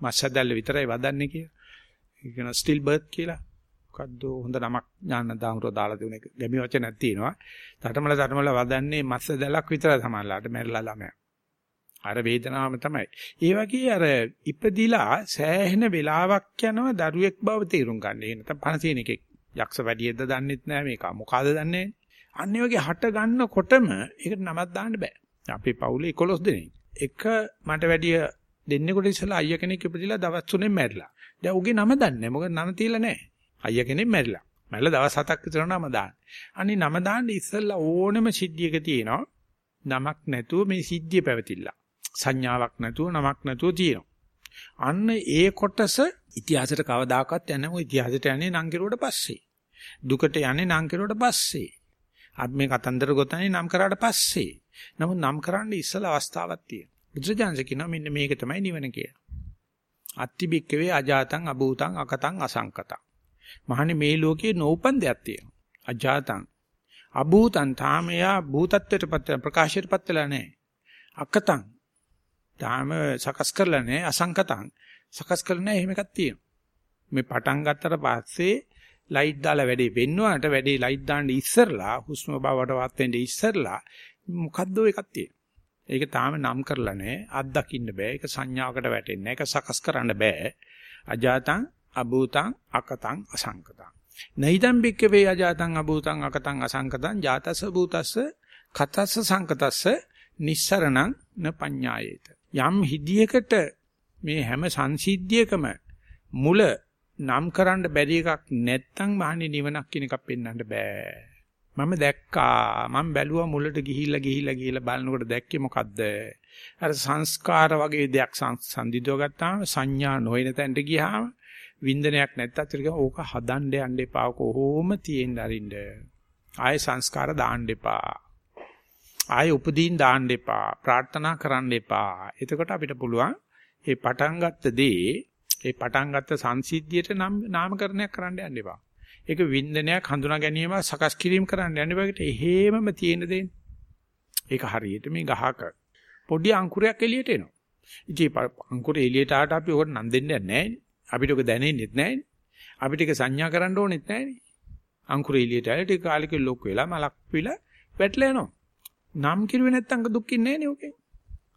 මස්සදැල්ල විතරයි වදන්නේ කියලා. ඒ කියන ස්ටිල් බර්ත් කියලා. මොකද්ද හොඳ නමක් ඥාන දාමරෝ දාලා දෙන එක. ගැමි වචනක් තියෙනවා. තටමල තටමල වදන්නේ මස්සදැලක් විතරයි සමහරලාට මැරිලා ළමයා. අර වේදනාවම තමයි. ඒ වගේ අර ඉපදිලා සෑහෙන වෙලාවක් යනවා දරුවෙක් බව තේරුම් ගන්න. ඒ නැත්නම් පණ තියෙන එකෙක්. යක්ෂ වැඩියෙද්ද දන්නෙත් නෑ මේක. මොකಾದ දන්නේ අන්නේ වගේ හට ගන්නකොටම ඒකට නමක් දාන්න බෑ. අපේ පවුලේ 11 දෙනෙක්. එක මට වැඩිය දෙන්නෙකුට ඉස්සලා අයියා කෙනෙක් ඉපදිලා දවස් තුනෙන් මැරිලා. දැන් උගේ නම දන්නේ මොකද නම තියලා නැහැ. අයියා කෙනෙක් මැරිලා. මැරිලා දවස් හතක් විතර නම දාන්න. අනේ නම දාන්න ඉස්සලා ඕනෙම සිද්ධියක තියෙනවා. නමක් නැතුව මේ සිද්ධිය පැවතිලා. සංඥාවක් නැතුව නමක් නැතුව තියෙනවා. අන්න ඒ කොටස ඉතිහාසයට කවදාකවත් යන්නේ මොකද ඉතිහාසයට යන්නේ නම් කෙරුවට පස්සේ. දුකට යන්නේ නම් කෙරුවට පස්සේ. අපි මේ කතන්දර ගොතන්නේ නම් කරාට පස්සේ. නමුත් නම් කරන්න ඉස්සලා අවස්ථාවක් තියෙනවා. බුදුරජාණන් කියනවා මෙන්න මේක තමයි නිවන කියලා. අත්තිබික්කවේ අජාතං අභූතං අකතං අසංකතං. මහන්නේ මේ ලෝකේ නෝපන් දෙයක් තියෙනවා. අජාතං අභූතං තාමයා භූතත්වයට ප්‍රකාශයටපත් වෙලා නැහැ. අකතං තාම සකස් කරලා නැහැ අසංකතං සකස් කරලා නැහැ එහෙම එකක් තියෙනවා. මේ පටන් ගත්තට පස්සේ ලයිට් දාලා වැඩේ වෙන්නවට වැඩේ ලයිට් දාන්න ඉස්සරලා හුස්ම බවට වත් වෙන්න ඉස්සරලා මොකද්ද එකක් තියෙනවා. ඒක තාම නම් කරලා නැහැ. අත්දකින්න බෑ. ඒක සංඥාවකට වැටෙන්නේ නැහැ. ඒක සකස් කරන්න බෑ. අජාතං අභූතං අකතං අසංකතං. නයිදම් බික්කවේ අජාතං අභූතං අකතං අසංකතං ජාතස්ස භූතස්ස කතස්ස සංකතස්ස නිස්සරණං න පඤ්ඤායේත. යම් හිදියකට මේ හැම සංසිද්ධියකම මුල නම් කරන්න බැරි එකක් නැත්තම් මහන්නේ නිවනක් කියන එකක් පෙන්වන්න බෑ. මම දැක්කා මම බැලුවා මුලට ගිහිල්ලා ගිහිල්ලා ගිහිල්ලා බලනකොට දැක්කේ මොකද්ද? අර සංස්කාර වගේ දෙයක් සංදිදව ගත්තාම සංඥා නොවන තැනට ගියාම වින්දනයක් නැත්තත් ඒක ඕක හදන්න යන්න එපා. කොහොම තියෙන්න අරින්න. ආයේ සංස්කාර දාන්න එපා. ආයේ උපදීන් දාන්න එපා. ප්‍රාර්ථනා කරන්න එපා. එතකොට අපිට පුළුවන් ඒ පටන් ගත්ත දේ ඒ පටන් ගත්ත සංසිද්ධියට නම් නාමකරණයක් කරන්න යන්න එපා. ඒක වින්දනයක් හඳුනා ගැනීම සකස් කිරීම කරන්න යන්න එපා. ඒකට එහෙමම තියෙන දෙන්නේ. ඒක හරියට මේ ගහක පොඩි අංකුරයක් එළියට එනවා. ඉතින් අංකුරේ එළියට ආට අපි ඕකට නම් දෙන්නේ නැහැ අපිට ඔක දැනෙන්නේ නැහැ අපිට ඒක සංඥා කරන්න ඕනෙත් නැහැ අංකුරේ එළියට ආලා ටික කාලෙක ලොක් වෙලා මලක් පිළ වැටලා යනවා. නම් කිරුවේ නැත්තම් දුක් ඉන්නේ නැහැ නේ ඔකේ.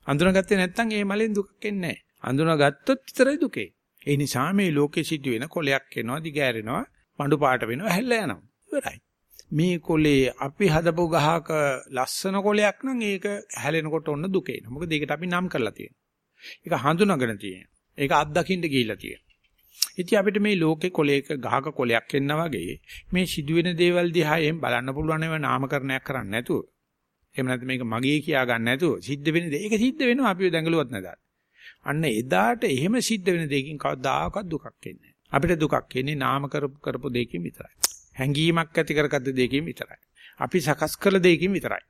අඳුනගත්තේ නැත්තම් ඒ මලෙන් දුකක් එන්නේ නැහැ. අඳුනගත්තොත් විතරයි දුකේ. ඒ නිසා මේ ලෝකෙ සිදුවෙන කොලයක් එනවා, දිගෑරෙනවා, පඳු පාට වෙනවා, හැල්ලා යනවා. ඉවරයි. මේ කොලේ අපි හදපු ගහක ලස්සන කොලයක් නම් ඒක හැලෙනකොට ඔන්න දුක එනවා. මොකද ඒකට අපි නම් කරලා තියෙනවා. ඒක හඳුනාගෙන තියෙනවා. ඒක අත්දකින්න ගිහිල්ලා තියෙනවා. ඉතින් අපිට මේ ලෝකේ කොලයක ගහක කොලයක් එන්න වගේ මේ සිදුවෙන දේවල් දිහා එහෙම බලන්න පුළුවන් ඒවා නාමකරණයක් කරන්නේ නැතුව. එහෙම නැත්නම් මේක මගේ කියා ගන්න නැතුව සිද්ධ වෙන දේ. ඒක සිද්ධ වෙනවා අපිව දැඟලුවත් නැදාට. අන්න එදාට එහෙම සිද්ධ වෙන දෙයකින් කවදාකවත් දුකක් එන්නේ අපිට දුකක් එන්නේ නාම කරපු කරපු දෙයකින් විතරයි. හැඟීමක් ඇති කරගත්ත දෙයකින් විතරයි. අපි සකස් කළ දෙයකින් විතරයි.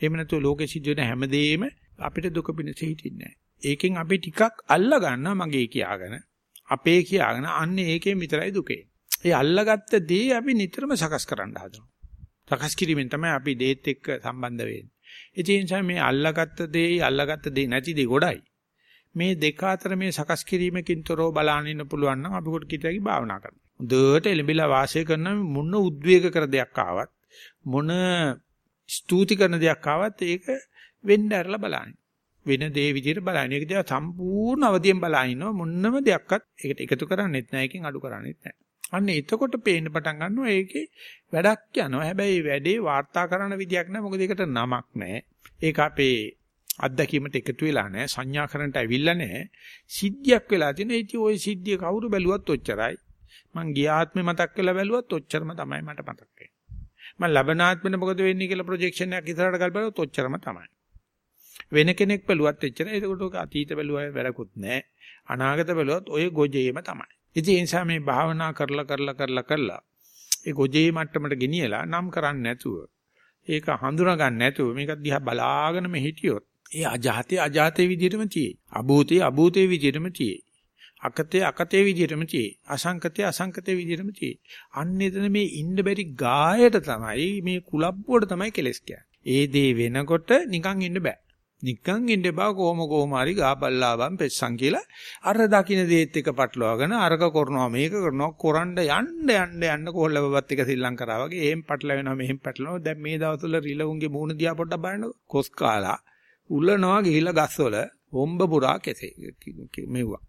එහෙම නැතුව ලෝකෙ සිද්ධ වෙන හැමදේම අපිට දුක පිණිස හිටින්නේ ඒකෙන් අපි ටිකක් අල්ලා ගන්නවා මගේ කියාගෙන අපේ කියාගෙන අන්න ඒකෙන් විතරයි දුකේ. ඒ අල්ලාගත්ත දේ අපි නිතරම සකස් කරන්න හදනවා. සකස් කිරීමෙන් තමයි අපි දේත් එක්ක සම්බන්ධ වෙන්නේ. ඒ නිසා මේ අල්ලාගත්ත දේ අල්ලාගත්ත දේ නැති දේ ගොඩයි. මේ දෙක අතර මේ සකස් කිරීමකින් තොරව බලන්න ඉන්න පුළුවන් නම් අපි කොට කිතයි භාවනා කරනවා. හොඳට එළඹිලා වාසය කරන මොන උද්වේග කර දෙයක් ආවත් මොන ස්තුති කරන දෙයක් ආවත් ඒක වෙන්න ඇරලා බලන්න. වෙන දේ විදිහට බලන්න. ඒක දිහා සම්පූර්ණ අවදියෙන් බලන ඉන්නවා මොන්නම දෙයක්වත් ඒකට එකතු කරන්නේත් නැහැ එකෙන් අඩු කරන්නේත් නැහැ. අන්න එතකොට පේන්න පටන් ගන්නවා ඒකේ වැඩක් යනවා. හැබැයි වැඩේ වාර්තා කරන විදියක් නැහැ. මොකද ඒකට නමක් නැහැ. ඒක අපේ අත්දැකීමට එකතු වෙලා නැහැ සංඥාකරණට ඇවිල්ලා නැහැ. සිද්ධියක් වෙලා තියෙන. ඉතින් ওই සිද්ධිය කවුරු බැලුවත් ඔච්චරයි. මං ගියාත්මේ මතක් කරලා බැලුවත් ඔච්චරම තමයි මට මතක් වෙන්නේ. මම ලබනාත්මෙට මොකද වෙන්නේ කියලා ප්‍රොජෙක්ෂන් එකක් ඉස්සරහට ගල්පුවොත් ඔච්චරම තමයි. වෙන කෙනෙක් බැලුවත් එච්චරයි ඒකට අතීත බැලුවා වැඩකුත් නැහැ. අනාගත බැලුවත් ඔය ගොජේම තමයි. ඉතින් ඒ නිසා මේ භාවනා කරලා කරලා කරලා කරලා ඒ ගොජේ මට්ටමට ගෙනියලා නම් කරන්නේ නැතුව ඒක හඳුනා ගන්න නැතුව මේක දිහා බලාගෙන මෙ හිටියොත් ඒ අජාතේ අජාතේ විදිහටම තියෙයි. අභූතේ අභූතේ විදිහටම තියෙයි. අකතේ අකතේ විදිහටම තියෙයි. අසංකතේ අසංකතේ විදිහටම තියෙයි. අන්න එතන මේ ඉන්න බැරි ගායට තමයි මේ කුලබ්බුවට තමයි කෙලස් ඒ දේ වෙනකොට නිකන් ඉන්න බෑ. නිකන් ඉන්න බා කොහොම කොහොම හරි ගාපල්ලාවන් පෙස්සන් කියලා අර දකින්න දේත් එක පටලවාගෙන අරක කරනවා මේක කරනවා කොරන්න යන්න යන්න යන්න කොල්ලබවත් එක සිල්ලම් කරා වගේ එහෙම් පටලවෙනවා මෙහෙම් පටලනවා දැන් මේ දවස්වල රිලවුන්ගේ මූණ දිහා පොඩ්ඩක් බලන්න කොස් කාලා උල්ලනවා ගිහිලා ගස්වල හොම්බ පුරා කෙසේ මෙව්වා.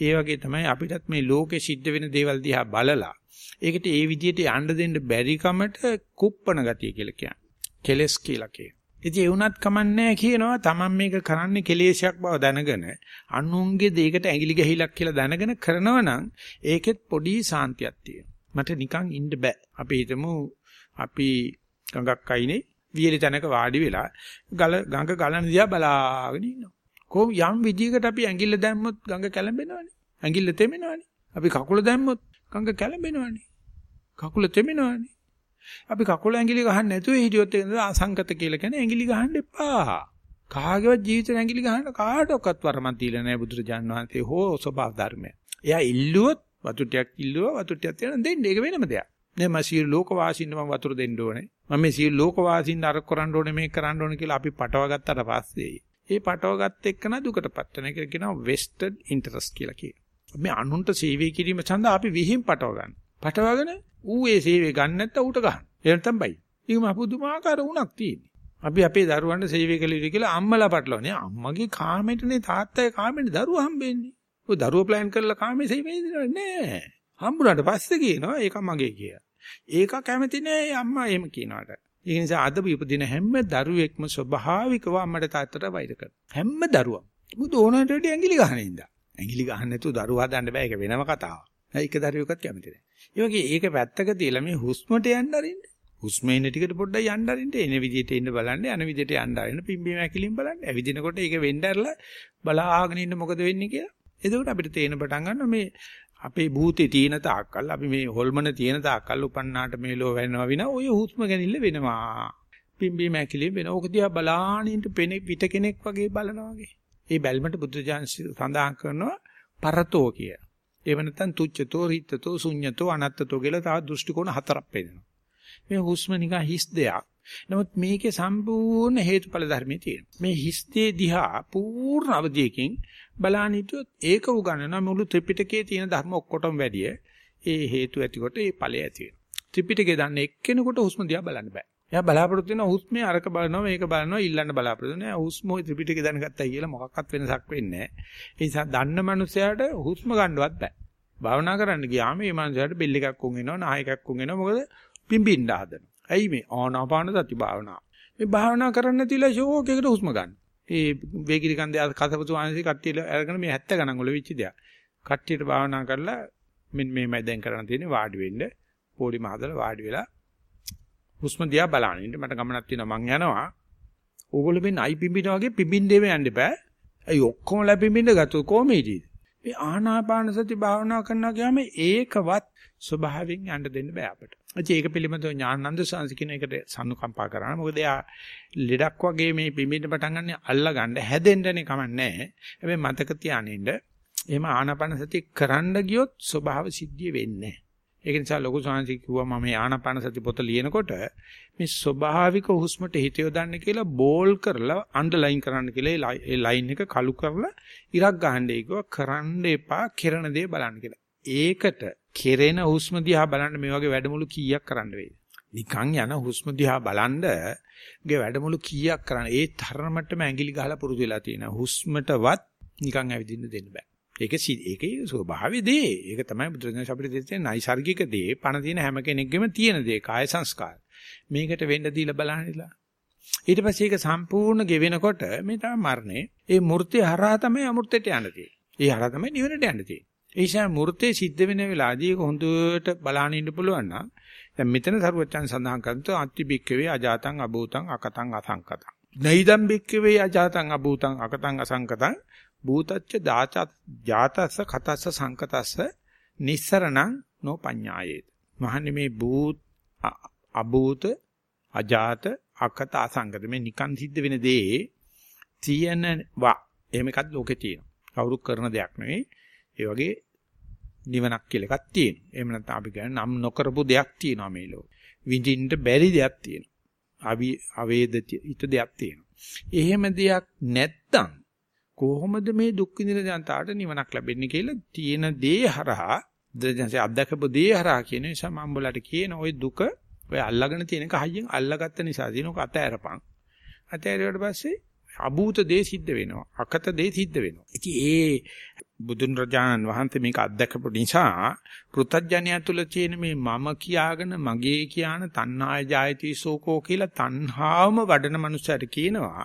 ඒ වගේ තමයි අපිටත් මේ ලෝකෙ සිද්ධ වෙන දේවල් දිහා බලලා ඒකට ඒ විදිහට යන්න දෙන්න බැරි කමට කුප්පන ගතිය කියලා කියන්නේ. කෙලස් කියලා කියනවා. ඉතින් ඒ වුණත් කමන්නේ කියනවා Taman මේක කරන්නේ කෙලේශයක් බව දැනගෙන අනුන්ගේ දෙයකට ඇඟිලි ගහිලක් කියලා දැනගෙන කරනවා නම් ඒකෙත් පොඩි සාන්තියක් තියෙනවා. මට නිකන් ඉන්න බෑ. අපි හිතමු අපි ගඟක් අයිනේ වියලි තැනක වාඩි වෙලා ගල ගඟ ගලන දිහා බලාගෙන ඉන්නවා. කොහොම යම් විදියකට අපි ඇඟිල්ල දැම්මොත් ගඟ කැළඹෙනවනේ. ඇඟිල්ල තෙමෙනවනේ. අපි කකුල දැම්මොත් ගඟ කැළඹෙනවනේ. කකුල තෙමෙනවනේ. අපි කකුල ඇඟිලි ගහන්න නැතුව හිටියොත් ඒක අසංකත කියලා කියන්නේ ඇඟිලි ගහන්න එපා. කාගේවත් ජීවිතේ ඇඟිලි ගහන්න කාටවත් වරමක් දීලා නැහැ බුදුරජාන් වහන්සේ හෝ ස්වභාව ධර්මය. එයා ඉල්ලුවොත් වතුර ටිකක් ඉල්ලුවා වතුර ටිකක් තියන දෙන්න ඒක වෙනම දෙයක්. නේ මම සියලු ලෝක වාසීන්ට මම වතුර දෙන්න ඕනේ. මම මේ සියලු ලෝක වාසීන්ට අර කරන්න ඕනේ මේක කරන්න ඕනේ කියලා අපි පටව ගත්තට පස්සේ ඒ පටව ගත්ත එක්කන දුකටපත් වෙන එක කියනවා vested interest කියලා කියනවා. මේ අනුන්ට සේවය කිරීම සඳහා අපි විහිං පටව ගන්න. පටවගෙන ඌ ඒ සේවය ගන්න නැත්නම් ඌට ගන්න. ඒ නැත්නම් බයි. ඒක මහ පුදුමාකාර උණක් තියෙන්නේ. අපි අපේ දරුවන්ට සේවය කළ යුතු කියලා අම්මලා පටලවන්නේ. අම්මගේ කාමෙටනේ තාත්තගේ කාමෙට දරුවා හම්බෙන්නේ. ඔය දරුවා ප්ලෑන් කරලා කාමේ සේවය දෙන්නේ නැහැ. හම්බුනාට පස්සේ කියනවා ඒක මගේ කියලා. ඒක කැමති නෑ අම්මා එහෙම කියනවාට. ඒ නිසා අද ඉපදින හැම දරුවෙක්ම ස්වභාවිකව අම්මට තාත්තට වෛර කරනවා. හැම දරුවම. මොකද ඕනට වැඩි ඇඟිලි ගන්න ඉඳා. ඇඟිලි ගන්න නැතුව දරුවා හදන්න බෑ ඒක වෙනම කතාවක්. ඒක දරුවෙකුත් කැමති නෑ. ඒ වගේ ඒක පැත්තක තියලා මේ හුස්මට යන්න අරින්න. හුස්ම එන ටිකට පොඩ්ඩක් යන්න අරින්න. එන විදිහට ඉන්න බලන්න, යන විදිහට යන්න අරින්න. පිම්බීම ඇකිලිම් බලන්න. ඇවිදිනකොට ඒක වෙන්න ඇරලා බලාගෙන ඉන්න මොකද වෙන්නේ කියලා. එතකොට අපිට තේරෙන පටන් ගන්නවා මේ අපේ භූතේ තියෙන තාක්කල් අපි මේ හොල්මන තියෙන තාක්කල් උපන්නාට මේ ලෝ වෙනවා විනා ඔය හුස්ම ගැනීම වෙනවා. පිම්බි මැකිලි වෙන ඕක දිහා බලානින්ට පෙනේ පිට කෙනෙක් වගේ බලනවා වගේ. ඒ බැල්මට බුදුජානක සඳහන් කරනවා පරතෝ කිය. එහෙම නැත්නම් තුච්ඡතෝ රිත්තතෝ ශුඤ්ඤතෝ අනත්තතෝ කියලා තව දෘෂ්ටි කෝණ හතරක් පෙන්නනවා. මේ හුස්ම නිකන් හිස් දෙයක්. නමුත් මේකේ සම්පූර්ණ හේතුඵල ධර්මයේ තියෙනවා. මේ හිස්තේ දිහා පූර්ණ අවධියකින් බලන්න හිටියොත් ඒක උගන්වන මුළු ත්‍රිපිටකයේ තියෙන ධර්ම ඔක්කොටම වැඩිය ඒ හේතු ඇතිකොට ඒ ඵලය ඇති වෙනවා. ත්‍රිපිටකේ දන්න එක්කෙනෙකුට හුස්ම දිහා බලන්න බෑ. එයා බලාපොරොත්තු වෙන හුස්මේ අරක බලනවා මේක බලනවා ඊළඟ බලාපොරොත්තු වෙනවා. හුස්ම ওই ත්‍රිපිටකේ දැනගත්තයි කියලා මොකක්වත් වෙනසක් වෙන්නේ නැහැ. ඒ නිසා දන්න මනුස්සයාට හුස්ම ගන්නවත් බෑ. භාවනා කරන්න ගියාම මේ මනුස්සයාට බෙල් එකක් උන් වෙනවා, නායකයක් උන් වෙනවා. මොකද පිම්බින්න හදනවා. ඇයි මේ ආනාපාන සති භාවනාව. මේ භාවනා කරන්න තියලා ෂෝක් එකට හුස්ම ගන්න. ඒ වේගිරි කන්දේ කසපතු ආනසි කට්ටිය අරගෙන මේ 70 ගණන් වල වෙච්ච දෙයක්. කට්ටියට භාවනා කරලා මෙන්න මේමයි දැන් කරන්න තියෙන්නේ වාඩි වෙන්න. පොඩි මහදලා වාඩි වෙලා හුස්ම දිහා බලන්න. ඉන්න මට ගමනක් තියෙනවා මං යනවා. ඕගොල්ලෝ මෙන්න අයි පිඹිනා වගේ පිඹින්දේම යන්න එපා. අයි ඔක්කොම ලැබෙමින්ද ගත්තොත් කොහොමද මේ ආනාපාන සති භාවනා කරනවා කියම ඒකවත් ස්වභාවයෙන් යන්න දෙන්න බෑ අපිට. ඇයි ඒක පිළිබඳව ඥානানন্দ සංසිකින එකට සම්නුකම්පා කරන්න. මොකද එයා ලෙඩක් වගේ මේ පිඹින්න පටන් ගන්න අල්ලා ගන්න හැදෙන්නනේ කමන්නේ. හැබැයි මතක තියානින්න එහෙම ආනාපාන සති කරන්න ගියොත් ස්වභාව සිද්ධිය වෙන්නේ ඒක නිසා ලොකු සාංශි කිව්වා මම මේ ආනාපාන සති පොත ලියනකොට මේ ස්වභාවික හුස්මට හිත යොදන්න කියලා බෝල් කරලා අන්ඩර්ලයින් කරන්න කියලා ඒ ලයින් එක කළු කරලා ඉරක් ගහන්නයි කිව්වා කරන්න එපා කෙරණ දේ බලන්න කියලා. ඒකට කෙරෙන හුස්ම දිහා බලන්න මේ වගේ වැඩමුළු කීයක් කරන්න වෙයිද? නිකන් යන හුස්ම දිහා බලන්න ගේ වැඩමුළු කීයක් කරන්න ඒ තරමටම ඇඟිලි ගහලා පුරුදු වෙලා තියෙනවා. හුස්මටවත් නිකන් ඇවිදින්න දෙන්න බෑ. ඒක ඒකේ ස්වභාවය දේ. ඒක තමයි බුදුරජාණන් අපිට දෙන්නේ නයිසાર્ගික දේ. පණ තියෙන හැම කෙනෙක්ගෙම තියෙන දේ. කාය සංස්කාර. මේකට වෙන්න දීලා බලන්නilla. ඊට පස්සේ ඒක සම්පූර්ණ ගෙවෙනකොට මේ තමයි මරණය. ඒ මූර්තිය හරහා තමයි අමූර්තයට යන්න තියෙන්නේ. ඒ හරහා තමයි නිවනට යන්න තියෙන්නේ. ඒ නිසා මූර්තිය සිද්ධ වෙන වෙලාවදී ඒක හොඳට බලන්න ඉන්න පුළුවන් නම් දැන් මෙතන සරුවචන් සඳහන් කරනවා අත්තිබික්කවේ අජාතං අභූතං අකතං අසංකතං. නයිදම් බික්කවේ අජාතං අභූතං අකතං අසංකතං භූතච්ච ජාතස්ස කතස්ස සංකතස්ස නිස්සරණං නොපඤ්ඤායේත. මහන්නේ මේ භූත අභූත අජාත අකත අසංගත මේ නිකන් සිද්ධ වෙන දේ තියෙනවා. එහෙම එකක් ලෝකේ තියෙනවා. කවුරු කරන දෙයක් නෙවෙයි. ඒ වගේ නිවනක් කියලා එකක් තියෙනවා. එහෙම නැත්නම් අපි කියන්නේ නම් නොකරපු දෙයක් තියෙනවා මේ ලෝකේ. විඳින්න බැරි දෙයක් තියෙනවා. අවි අවේදිත දෙයක් තියෙනවා. එහෙම දෙයක් නැත්තම් කොහොමද මේ දුක් විඳින ජනතාවට නිවනක් ලැබෙන්නේ කියලා තියෙන දේ හරහා දැන්සේ අත්දකපු දේ හරහා කියන නිසා මම උඹලට කියන ওই දුක ඔය අල්ලගෙන තියෙන කහියෙන් අල්ලගත්ත නිසා දිනක අතෑරපන්. අතෑරුවට පස්සේ අභූත දේ සිද්ධ වෙනවා. අකත දේ සිද්ධ වෙනවා. ඉතින් ඒ බුදුන් රජාණන් වහන්සේ මේක අත්දකපු නිසා පෘථජ්ජනය තුල තියෙන මේ මම කියාගෙන මගේ කියන තණ්හාය ජායති සෝකෝ කියලා තණ්හාවම වඩන මනුස්සයට කියනවා.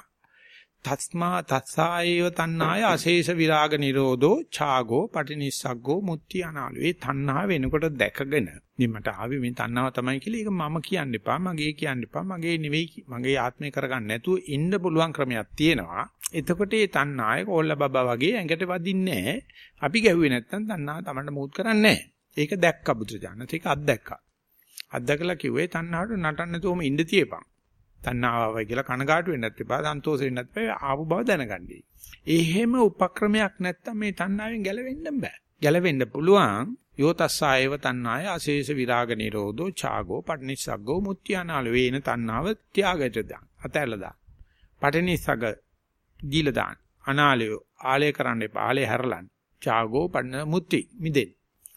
තස්මා තස්සායේව තණ්හාය අශේෂ විරාග නිරෝධෝ ඡාගෝ පටිනිස්සග්ගෝ මුත්‍ති අනාලු. ඒ තණ්හාව වෙනකොට දැකගෙන නිමට ආවේ මේ තණ්හාව තමයි කියලා ඒක මම කියන්න එපා මගේ කියන්න එපා මගේ නෙවෙයි මගේ ආත්මය කරගන්න නැතුව ඉන්න පුළුවන් ක්‍රමයක් තියෙනවා. එතකොට මේ තණ්හාය කොල්ල බබා වගේ ඇඟට වදින්නේ අපි ගැහුවේ නැත්තම් තණ්හාව තමන්ට මුත් කරන්නේ ඒක දැක්ක බුදුජානක ඒක අත්දැක්කා. අත්දැකලා කිව්වේ තණ්හාවට නටන්න නැතුවම ඉන්න තියපන්. තණ්හාවයි කියලා කනගාටු වෙන්නත් එපා, සන්තෝෂ වෙන්නත් එපා, ආපු බව දැනගන්නයි. එහෙම උපක්‍රමයක් නැත්තම් මේ තණ්හාවෙන් ගැලවෙන්න බෑ. ගැලවෙන්න පුළුවන් යෝතස්සායව තණ්හාය අශේෂ විරාග නිරෝධෝ ඡාගෝ පටිනිස්සග්ගෝ මුත්‍යානාල වේන තණ්හාව ත්‍යාගයට දාන. අතැල්ලා දාන. පටිනිස්සග දීලා දාන. අනාලය ආලය කරන්න එපා. ආලය හැරලන්න. ඡාගෝ පන්න මුත්‍ති මිදෙන්න.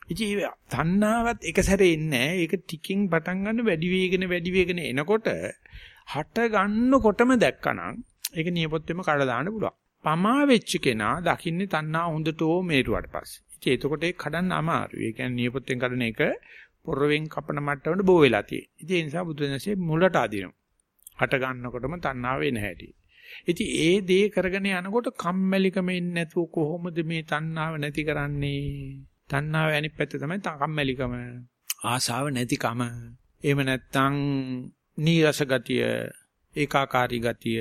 ඉතින් තණ්හාවත් එක සැරේ ඉන්නේ ඒක ටිකින් පටන් ගන්න වැඩි වේගන වැඩි වේගන එනකොට හට ගන්නකොටම දැක්කනම් ඒක නියපොත්තෙම කඩ දාන්න පුළුවන්. පමා වෙච්ච කෙනා දකින්නේ තණ්හා හොඳටෝ මේරුවට පස්සේ. ඉතින් එතකොට ඒක කඩන්න අමාරුයි. ඒ කියන්නේ නියපොත්තෙන් කඩන එක පොරවෙන් කපන මට්ටමට බෝ වෙලා තියෙන්නේ. ඉතින් ඒ නිසා බුදුදහමේ මුලට ආදිනවා. හට ගන්නකොටම තණ්හාව වෙන හැටි. ඉතින් ඒ දේ කරගෙන යනකොට කම්මැලිකම එන්නේ නැතුව කොහොමද මේ තණ්හාව නැති කරන්නේ? තණ්හාව අනිත් පැත්ත තමයි කම්මැලිකම. ආසාව නැතිකම. එහෙම නැත්නම් නීරස ගතිය, ඒකාකාරී ගතිය.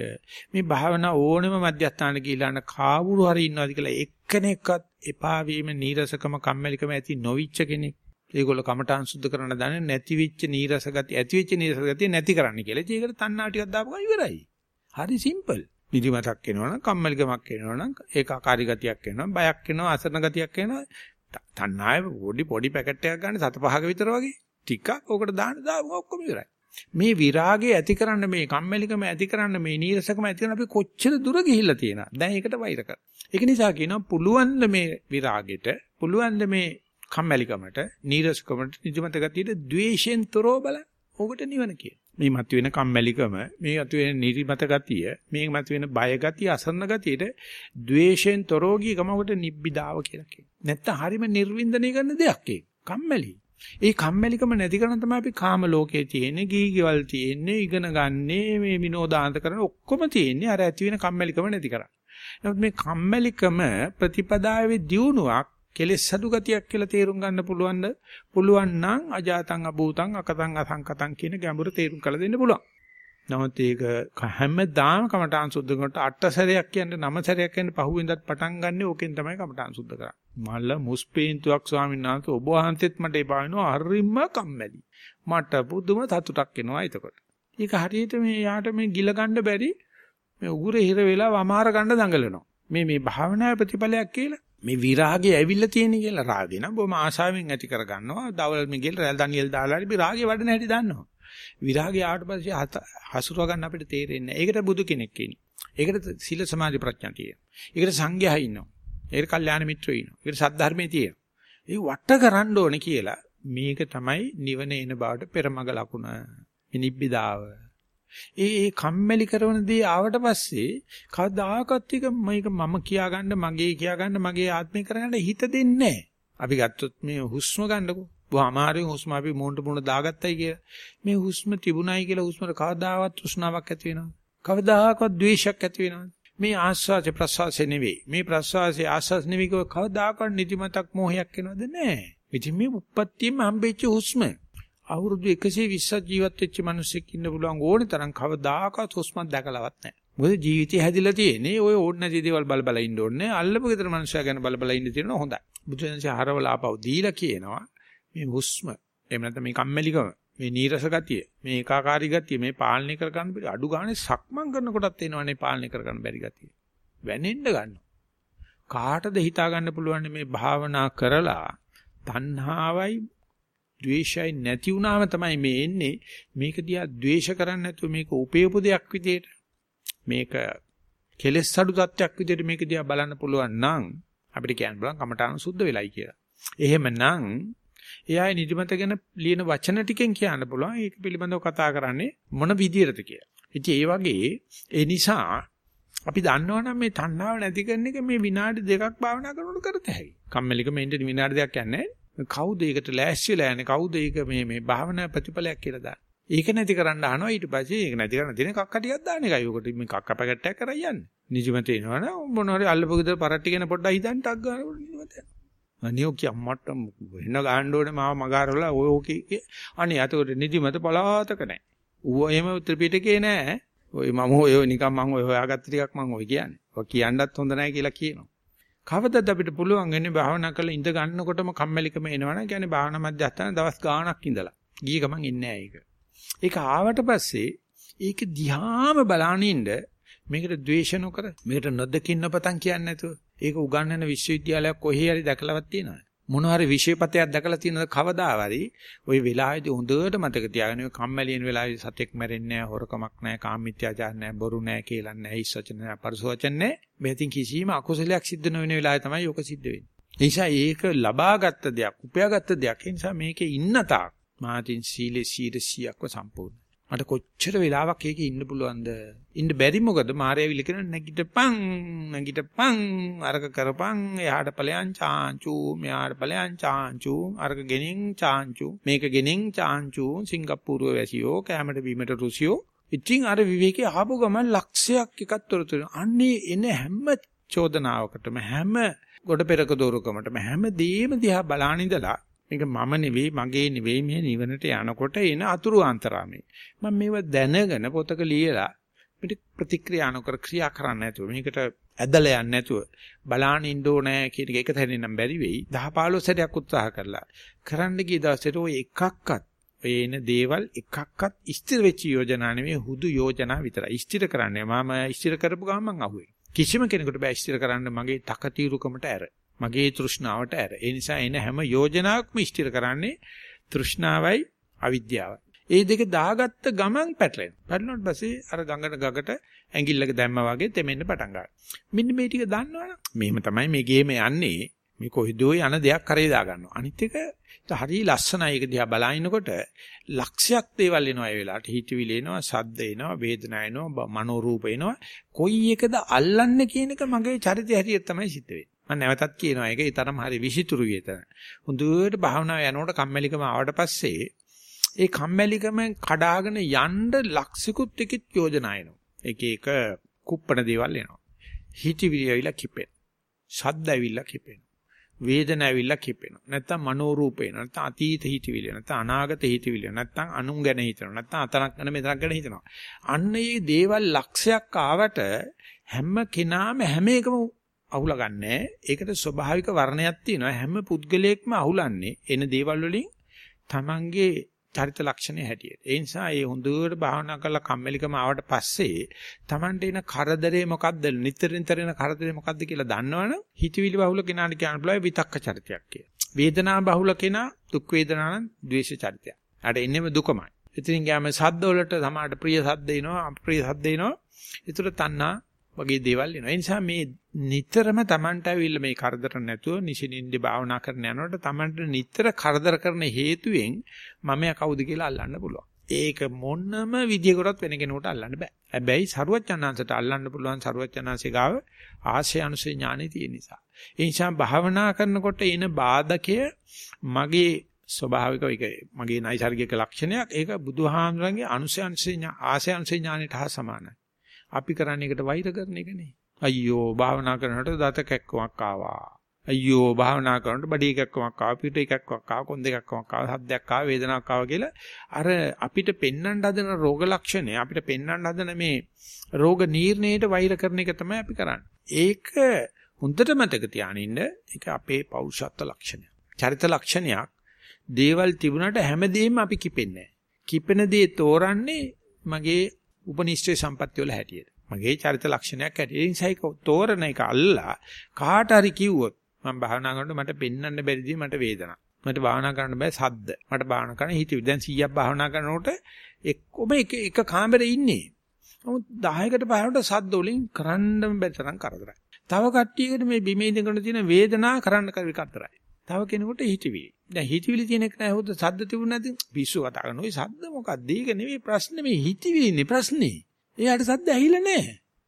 මේ භාවනා ඕනෙම මධ්‍යස්ථාන ගිහිලාන කාවුරු හරි ඉන්නවාද කියලා එක්කෙනෙක්වත් එපා වීම නීරසකම කම්මැලිකම ඇති නොවිච්ච කෙනෙක්. ඒගොල්ලෝ කමඨාන් සුද්ධ කරන්න දන්නේ නැති වෙච්ච නීරස ගතිය, ඇති වෙච්ච නීරස ගතිය නැති කරන්න කියලා. ඒකට තණ්හා ටිකක් දාපුවා ඉවරයි. හරි සිම්පල්. නිදිමතක් එනවනම් කම්මැලිකමක් එනවනම් ඒකාකාරී ගතියක් එනවා බයක් එනවා අසරණ ගතියක් එනවා තණ්හාවේ පොඩි පොඩි පැකට් එකක් ගන්න සත පහක විතර වගේ ටිකක් ඕකට දාන්න දාමු ඔක්කොම ඉවරයි මේ විරාගය ඇති කරන්න මේ කම්මැලිකම ඇති කරන්න මේ නීරසකම ඇති කරන්න අපි කොච්චර දුර ගිහිල්ලා තියෙනවද දැන් ඒකට වෛර කර. ඒක නිසා කියනවා පුළුවන් මේ විරාගෙට පුළුවන් මේ කම්මැලිකමට නීරසකමට නිදිමත ගතියට ද්වේෂයෙන් තොරව බලන්න. ඕකට නිවන කියන. මේ මතුවෙන කම්මැලිකම, මේ මතුවෙන නිදිමත ගතිය, මේ මතුවෙන බය ගතිය, අසරණ ගතියට ද්වේෂයෙන් තොරව ගිය ගමකට නිබ්බිදාව කියලා කියනවා. නැත්තම් හරිම නිර්වින්දනය කරන දෙයක් ඒක. කම්මැලි. ඒ කම්මැලිකම නැති කරන තමයි අපි කාම ලෝකයේ තියෙන්නේ, ගීගවල් තියෙන්නේ, ඉගෙන ගන්නේ, මේ විනෝදාන්ත කරන ඔක්කොම තියෙන්නේ අර ඇති වෙන කම්මැලිකම නැති කරන්න. නමුත් මේ කම්මැලිකම ප්‍රතිපදාවේ දියුණුවක් කෙලෙස් සතු ගතියක් කියලා තේරුම් ගන්න පුළුවන්ද? පුළුවන් නම් අජාතං අභූතං අකතං අසංකතං කියන ගැඹුරු තේරුම් කළ දෙන්න පුළුවන්. නමුත් ඒක හැමදාම කමඨාන් සුද්ධ කරනකොට අට සැරයක් කියන්නේ නව සැරයක් කියන්නේ පහුවෙන්දත් පටන් ගන්න ඕකෙන් තමයි කමඨාන් සුද්ධ කරන්නේ. මල්ල මුස්පේන්තුවක් ස්වාමීන් වහන්සේ ඔබ වහන්සේත් මට එපා වෙනවා හරිම කම්මැලි. මට පුදුම සතුටක් එනවා එතකොට. ඒක හරියට මේ යාට මේ ගිල ගන්න බැරි මේ උගුරේ හිර වෙලා වමාර ගන්න දඟලනවා. මේ මේ භාවනාවේ ප්‍රතිඵලයක් කියලා මේ විරාගය ඇවිල්ලා තියෙන කියලා රාගේ නම් බොහොම ආශාවෙන් ඇති කර ගන්නවා. දවල් මිගෙල් රැල් දනියෙල් දාලා හරි විරාගේ වඩන හැටි දන්නවා. විරාගය ආවට පස්සේ හසුරව ගන්න අපිට තේරෙන්නේ නැහැ. ඒකට බුදු කෙනෙක් ඉන්නේ. ඒකට සීල සමාධි ප්‍රඥා තියෙනවා. ඒකට සංඝයා ඉන්නවා. ඒකට කල්යාණ මිත්‍රයෝ ඉන්නවා. ඒකට සද්ධර්මයේ තියෙනවා. ඒ වට කරන්න ඕනේ කියලා මේක තමයි නිවන එන බවට පෙරමග ලකුණ. නිබ්බිදාව. ඒ ඒ කම්මැලි කරන දේ ආවට පස්සේ කවදාකවත් එක මේක මම කියාගන්න මගේ කියාගන්න මගේ ආත්මේ කරගන්න හිත දෙන්නේ අපි ගත්තොත් මේ හුස්ම ගන්නකෝ. බොහොම අමාරුවෙන් හුස්ම අපි මූණට මූණ දාගත්තයි කියලා. මේ හුස්ම තිබුණයි කියලා හුස්මට කවදාවත් තෘෂ්ණාවක් ඇති වෙනවද? කවදාකවත් ද්වේෂයක් ඇති වෙනවද? මේ ආස්වාද ප්‍රසවාසය නෙවෙයි. මේ ප්‍රසවාසය ආස්වාද නෙවෙයි කවදාකවත් නිදිමතක් මොහයක් එනවද? නැහැ. ඉතින් මේ උප්පත්තියෙම හම්බෙච්ච හුස්ම අවුරුදු 120ක් ජීවත් වෙච්ච මිනිස්සෙක් ඉන්න පුළුවන් ඕනේ තරම් කවදාකවත් හුස්මක් දැකලවත් නැහැ. මොකද ජීවිතය හැදිලා තියෙන්නේ ඔය ඕන නැති දේවල් බල බල ඉන්න ඕනේ. අල්ලපු ගෙදර මිනිස්සයා ගැන බල බල ඉන්න තියෙනවා හොඳයි. බුදුන්සේ හරවල ආපහු දීලා කියනවා මේ හුස්ම එහෙම නැත්නම් මේ කම්මැලිකම මේ නීරස ගතිය මේ ඒකාකාරී ගතිය මේ පාලනය කර ගන්න බැරි අඩු ගානේ සක්මන් කරනකොටත් එනවනේ පාලනය කර ගන්න බැරි ගතිය. වැනෙන්න ගන්නවා. කාටද හිතා ගන්න පුළුවන් මේ භාවනා කරලා තණ්හාවයි ද්වේෂයි නැති වුණාම තමයි මේ එන්නේ. මේක දිහා ද්වේෂ කරන්නේ නැතුව මේක උපේපු දෙයක් විදියට මේක කෙලෙස් අඩු තත්ත්වයක් විදියට මේක දිහා බලන්න පුළුවන් නම් අපිට කියන්න බලන් කමඨාන සුද්ධ වෙලයි කියලා. එහෙමනම් එයා නිදිමත ගැන ලියන වචන ටිකෙන් කියන්න පුළුවන් ඒක පිළිබඳව කතා කරන්නේ මොන විදියටද කියලා. ඉතින් ඒ වගේ ඒ නිසා අපි දන්නවනම් මේ තණ්හාව නැති කරන එක මේ විනාඩි දෙකක් භාවනා කරනකොට කරත හැකියි. කම්මැලිකම ඉන්න විනාඩි දෙකක් යන්නේ කවුද ඒකට ලෑස්තිලා යන්නේ කවුද ඒක මේ මේ භාවනා ප්‍රතිඵලයක් කියලා දාන්නේ. ඒක නැති කරන්න අහනවා ඊට පස්සේ ඒක නැති කරන්න දින කක්ක ටිකක් දාන එකයි. උකට මේ කක්ක පැකට් එකක් කරා යන්නේ. නිජමත එනවනේ මොනවාරි අල්ලපු ගෙදර පරට්ටි කියන පොඩ්ඩක් හිතන්න ටක් ගන්නකොට නිජමත යනවා. අනේ ඔක මට වෙන ගහන්න ඕනේ මාව මගාරවලා ඔය ඕකේ අනේ අතකොට නිදිමත පලාතක නැහැ. ඌව එහෙම ත්‍රිපිටකේ නැහැ. ඔය මම ඔය නිකන් මම ඔය හොයාගත්ත ටිකක් මම ඔය කියන්නේ. ඔය කියන්නත් හොඳ නැහැ කියලා කියනවා. කවදද අපිට පුළුවන් වෙන්නේ භාවනා කරලා ඉඳ ගන්නකොටම කම්මැලිකම එනවනම් කියන්නේ භාවනා මධ්‍යස්ථාන දවස් ගාණක් ඉඳලා. ගිය ගමන් ඉන්නේ නැහැ ඒක. ඒක ආවට පස්සේ ඒක දිහාම බලානින්න මේකට ද්වේෂ නොකර මේකට නොදකින්න පතන් කියන්නේ නැතුව ඒක උගන්වන විශ්වවිද්‍යාලයක් කොහේ හරි දැකලවත් තියෙනවද? මොන හරි විෂයපතයක් දැකලා තියෙනවද කවදාවරි ওই වෙලාවේදී හොඳට මතක තියාගන්න ඔය කම්මැලින වෙලාවේ සතෙක් මැරෙන්නේ නැහැ හොරකමක් නැහැ කාමමිත්‍යාචාර නැහැ බොරු නැහැ කියලා නැහැ හිස් වචන නැහැ පරස වචන නැහැ මෙතෙන් කිසිම අකුසලයක් සිද්ධ නොවන වෙලාවේ තමයි ඔක සිද්ධ වෙන්නේ. නිසා ඒක ලබාගත් දෙයක් උපයාගත් දෙයක්. ඒ නිසා මේකේ ඉන්න තාක් මාතින් සීලේ 100%ක්ව සම්පූර්ණ. මට කොච්චර වෙලාවක් ඒකේ ඉන්න පුළුවන්ද? ඉන්න බැරි මොකද? මාර්යාවිල කියන නැගිටපන් නැගිටපන් අරක කරපන් එහාට ඵලයන් චාංචු මෙහාට ඵලයන් චාංචු අරක ගෙනින් චාංචු මේක ගෙනින් චාංචු සිංගප්පූරුව වැසියෝ කැමරට බීමට රුසියෝ ඉතින් අර විවේකී ආපු ගමන් ලක්ෂයක් එකක් තොරතුරු අන්නේ එන හැම චෝදනාවකටම හැම ගොඩ පෙරක දෝරුකමටම හැම දෙයක්ම දිහා බලාන ඉඳලා මේක මම නෙවෙයි මගේ නෙවෙයි මේ නිවනට යනකොට එන අතුරු ආන්තරාමේ. මම මේව දැනගෙන පොතක ලියලා පිට ප්‍රතික්‍රියා නොකර ක්‍රියා කරන්න නැතුව මේකට ඇදලා යන්න නැතුව බලාන ඉන්න ඕනේ කියන එක එක තැනින් නම් බැරි වෙයි. 10 15 සැරයක් උත්සාහ කරලා කරන්න ගිය දවසට ওই එකක්වත් ඔය එන දේවල් එකක්වත් ස්ථිර වෙච්ච යෝජනා නෙමෙයි හුදු යෝජනා විතරයි. ස්ථිර කරන්නේ මම ස්ථිර කරපු ගමන් මං අහුවේ. කිසිම කෙනෙකුට බෑ ස්ථිර කරන්න මගේ තකතිරුකමට ඇර. මගේ තෘෂ්ණාවට ඇර. ඒ නිසා එන හැම යෝජනාවක්ම ස්ථිර කරන්නේ තෘෂ්ණාවයි අවිද්‍යාවයි. ඒ දෙක දාගත්ත ගමන් පැටලෙන. පැටලුණාට පස්සේ අර ගඟන ගගට ඇඟිල්ලක දැම්මා වගේ තෙමෙන්න පටන් ගන්නවා. මෙන්න මේ ටික දන්නවනම් මෙහෙම තමයි මේ ගේම යන්නේ. මේ කොහෙදෝ යන දෙයක් කරේ දා ගන්නවා. අනිත් එක හරි ලස්සනයි ඒක දිහා බලනකොට ලක්ෂයක් දේවල් එනවා ඒ වෙලාවට. හිතවිලි එනවා, ශබ්ද එනවා, වේදනා එනවා, මනෝ රූප එනවා. කොයි එකද අල්ලන්නේ කියන එක මගේ චරිතය හැටියට තමයි සිද්ධ වෙන්නේ. මම නැවතත් කියනවා ඒක ඒ තරම් හරි විසිතුරු විතර. හොඳට භාවනාව යනකොට කම්මැලිකම ආවට පස්සේ ඒ කම්මැලිකම කඩාගෙන යන්න ලක්ෂිකුත් එකෙත් යෝජනා එනවා. එක එක කුප්පණ දේවල් එනවා. හිතවිලි ඇවිල්ලා කිපෙන. ශබ්ද ඇවිල්ලා කිපෙන. වේදන ඇවිල්ලා කිපෙනවා. නැත්තම් මනෝ රූපේ නැත්තම් අතීත හිතවිලි නැත්තම් අනාගත හිතවිලි නැත්තම් අනුන් ගැන හිතනවා. නැත්තම් අතනක් ගැන මෙතනක් ගැන හිතනවා. අන්න මේ දේවල් ලක්ෂයක් ආවට හැම කෙනාම හැම එකම අහුලගන්නේ. ඒකට ස්වභාවික වර්ණයක් තියෙනවා. හැම පුද්ගලයෙක්ම අහුලන්නේ එන දේවල් වලින් තමන්ගේ චරිත ලක්ෂණය හැටියට. ඒ නිසා මේ හොඳට භාවනා කරලා කම්මැලිකම ආවට පස්සේ Tamante එන කරදරේ මොකද්ද? නිතර නිතර එන කරදරේ මොකද්ද කියලා දන්නවනම් හිතවිලි බහුල කෙනාට කියන්න පුළුවන් විතක්ක චරිතයක් කියලා. වේදනා බහුල කෙනා දුක් වේදනා නම් ද්වේෂ චරිතයක්. අර එන්නේම දුකමයි. ඉතින් ගෑම සද්ද වලට සමහරට ප්‍රිය සද්ද එනවා, අප්‍රිය සද්ද එනවා. ඒතර තණ්හා වගේ දේවල් එනවා. ඒ නිසා මේ නිතරම Tamanට ඇවිල්ලා මේ කරදර නැතුව නිසින්ින්දි භාවනා කරන යනකොට Tamanට නිතර කරදර කරන හේතුවෙන් මම කවුද කියලා අල්ලන්න පුළුවන්. ඒක මොනම විදියකටවත් වෙන කෙනෙකුට අල්ලන්න බෑ. හැබැයි සරුවච්චන්හන්සට අල්ලන්න පුළුවන් සරුවච්චන්හන්සේ ගාව ආශය අනුසය ඥානෙ තියෙන නිසා. ඒ නිසා භාවනා කරනකොට එන බාධකය මගේ ස්වභාවික ඒක මගේ නයිසර්ගික ලක්ෂණයක්. ඒක බුදුහාමරගේ අනුසය අනුසය ආශය අනුසය ඥානෙට හා සමානයි. අපි කරන්නේ ඒකට වෛර කරන එකනේ. අයියෝ භාවනා කරනකොට දත කැක්කමක් ආවා. අයියෝ භාවනා කරනකොට බඩේ කැක්කමක් ආවා, පිට කැක්කමක් ආවා, කොන්ද කැක්කමක් ආවා, සද්දයක් ආවා, වේදනාවක් ආවා කියලා අර අපිට පෙන්වන්න හදන රෝග ලක්ෂණය අපිට පෙන්වන්න හදන මේ රෝග නිర్ణයට වෛර කරන එක තමයි අපි කරන්නේ. ඒක හොඳට මතක තියානින්න ඒක අපේ පෞරුෂත්ව ලක්ෂණය. චරිත ලක්ෂණයක්. දේවල් තිබුණාට හැමදේම අපි කිපෙන්නේ කිපෙන දේ තෝරන්නේ මගේ උපනිෂ්ඨේ සම්පත්‍ය වල හැටියට. මගේ චරිත ලක්ෂණයක් හැටියට. ඒ නිසා ඒක තෝරන එක අල්ලා කාට හරි කිව්වොත් මම භාවනා කරනකොට මට පෙන්වන්න බැරිදී මට වේදනාවක්. මට භාවනා කරන්න බෑ සද්ද. මට භාවනා කරන්න හිතවිලි. දැන් 100ක් භාවනා කරනකොට එක්කම එක එක කාමරේ ඉන්නේ. නමුත් 10කට 15කට සද්ද වලින් කරන්නම බැරි තරම් කරදරයි. තව කට්ටියකට මේ බිමේ ඉඳගෙන තියෙන වේදනාව කරන්න කරදරයි. තව කෙනෙකුට හිතවිලි. දැන් හිතවිලි තියෙන එක නෑ හොද සද්ද තිබුණ නැති පිස්සු කතා කරන ඔය සද්ද මොකක්ද? ඒක නෙවෙයි ප්‍රශ්නේ මේ හිතවිලිනේ ප්‍රශ්නේ. එයාට සද්ද ඇහිලා නෑ.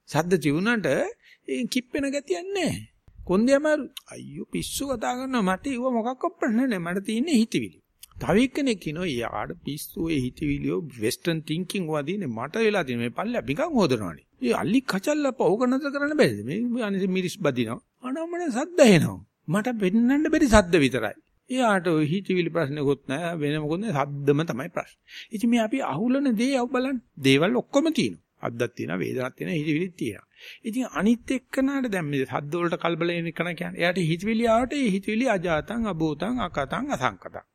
සද්ද තිබුණාට ඒ කිප්පෙන ගතියක් නෑ. කොන්දේ අමාරු අයියෝ පිස්සු කතා කරනවා මට ඉව මොකක්වත් ප්‍රශ්න නෑ මට තියෙන්නේ හිතවිලි. තව එක්කෙනෙක් කියනවා යාට පිස්සු ඒ හිතවිලියෝ වෙස්ටර්න් තින්කින් වදිනේ මට වෙලා තියෙන මේ පල්ල බිකන් හොදනවානේ. ඒ අලි කචල්ල පවක නතර කරන්න බැරිද? මේ අනිත් මිරිස් බදිනවා. අනම්මන සද්ද ඇහෙනවා. මට පෙන්වන්න බැරි සද්ද විතරයි. එයාට ඔය හිතවිලි ප්‍රශ්නකුත් නැහැ වෙන මොකුත් නැහැ සද්දම තමයි ප්‍රශ්නේ. ඉතින් මේ අපි අහුලන දේ අව බලන්න. දේවල් ඔක්කොම තියෙනවා. අද්දක් තියෙනවා, වේදනක් තියෙනවා, හිතවිලිත් තියෙනවා. ඉතින් අනිත් එක්කනට දැන් මේ සද්ද වලට කලබල වෙන එක කියන්නේ. එයාට හිතවිලි ආවට ඒ හිතවිලි අජාතං, අභූතං, අකතං, අසංකතං.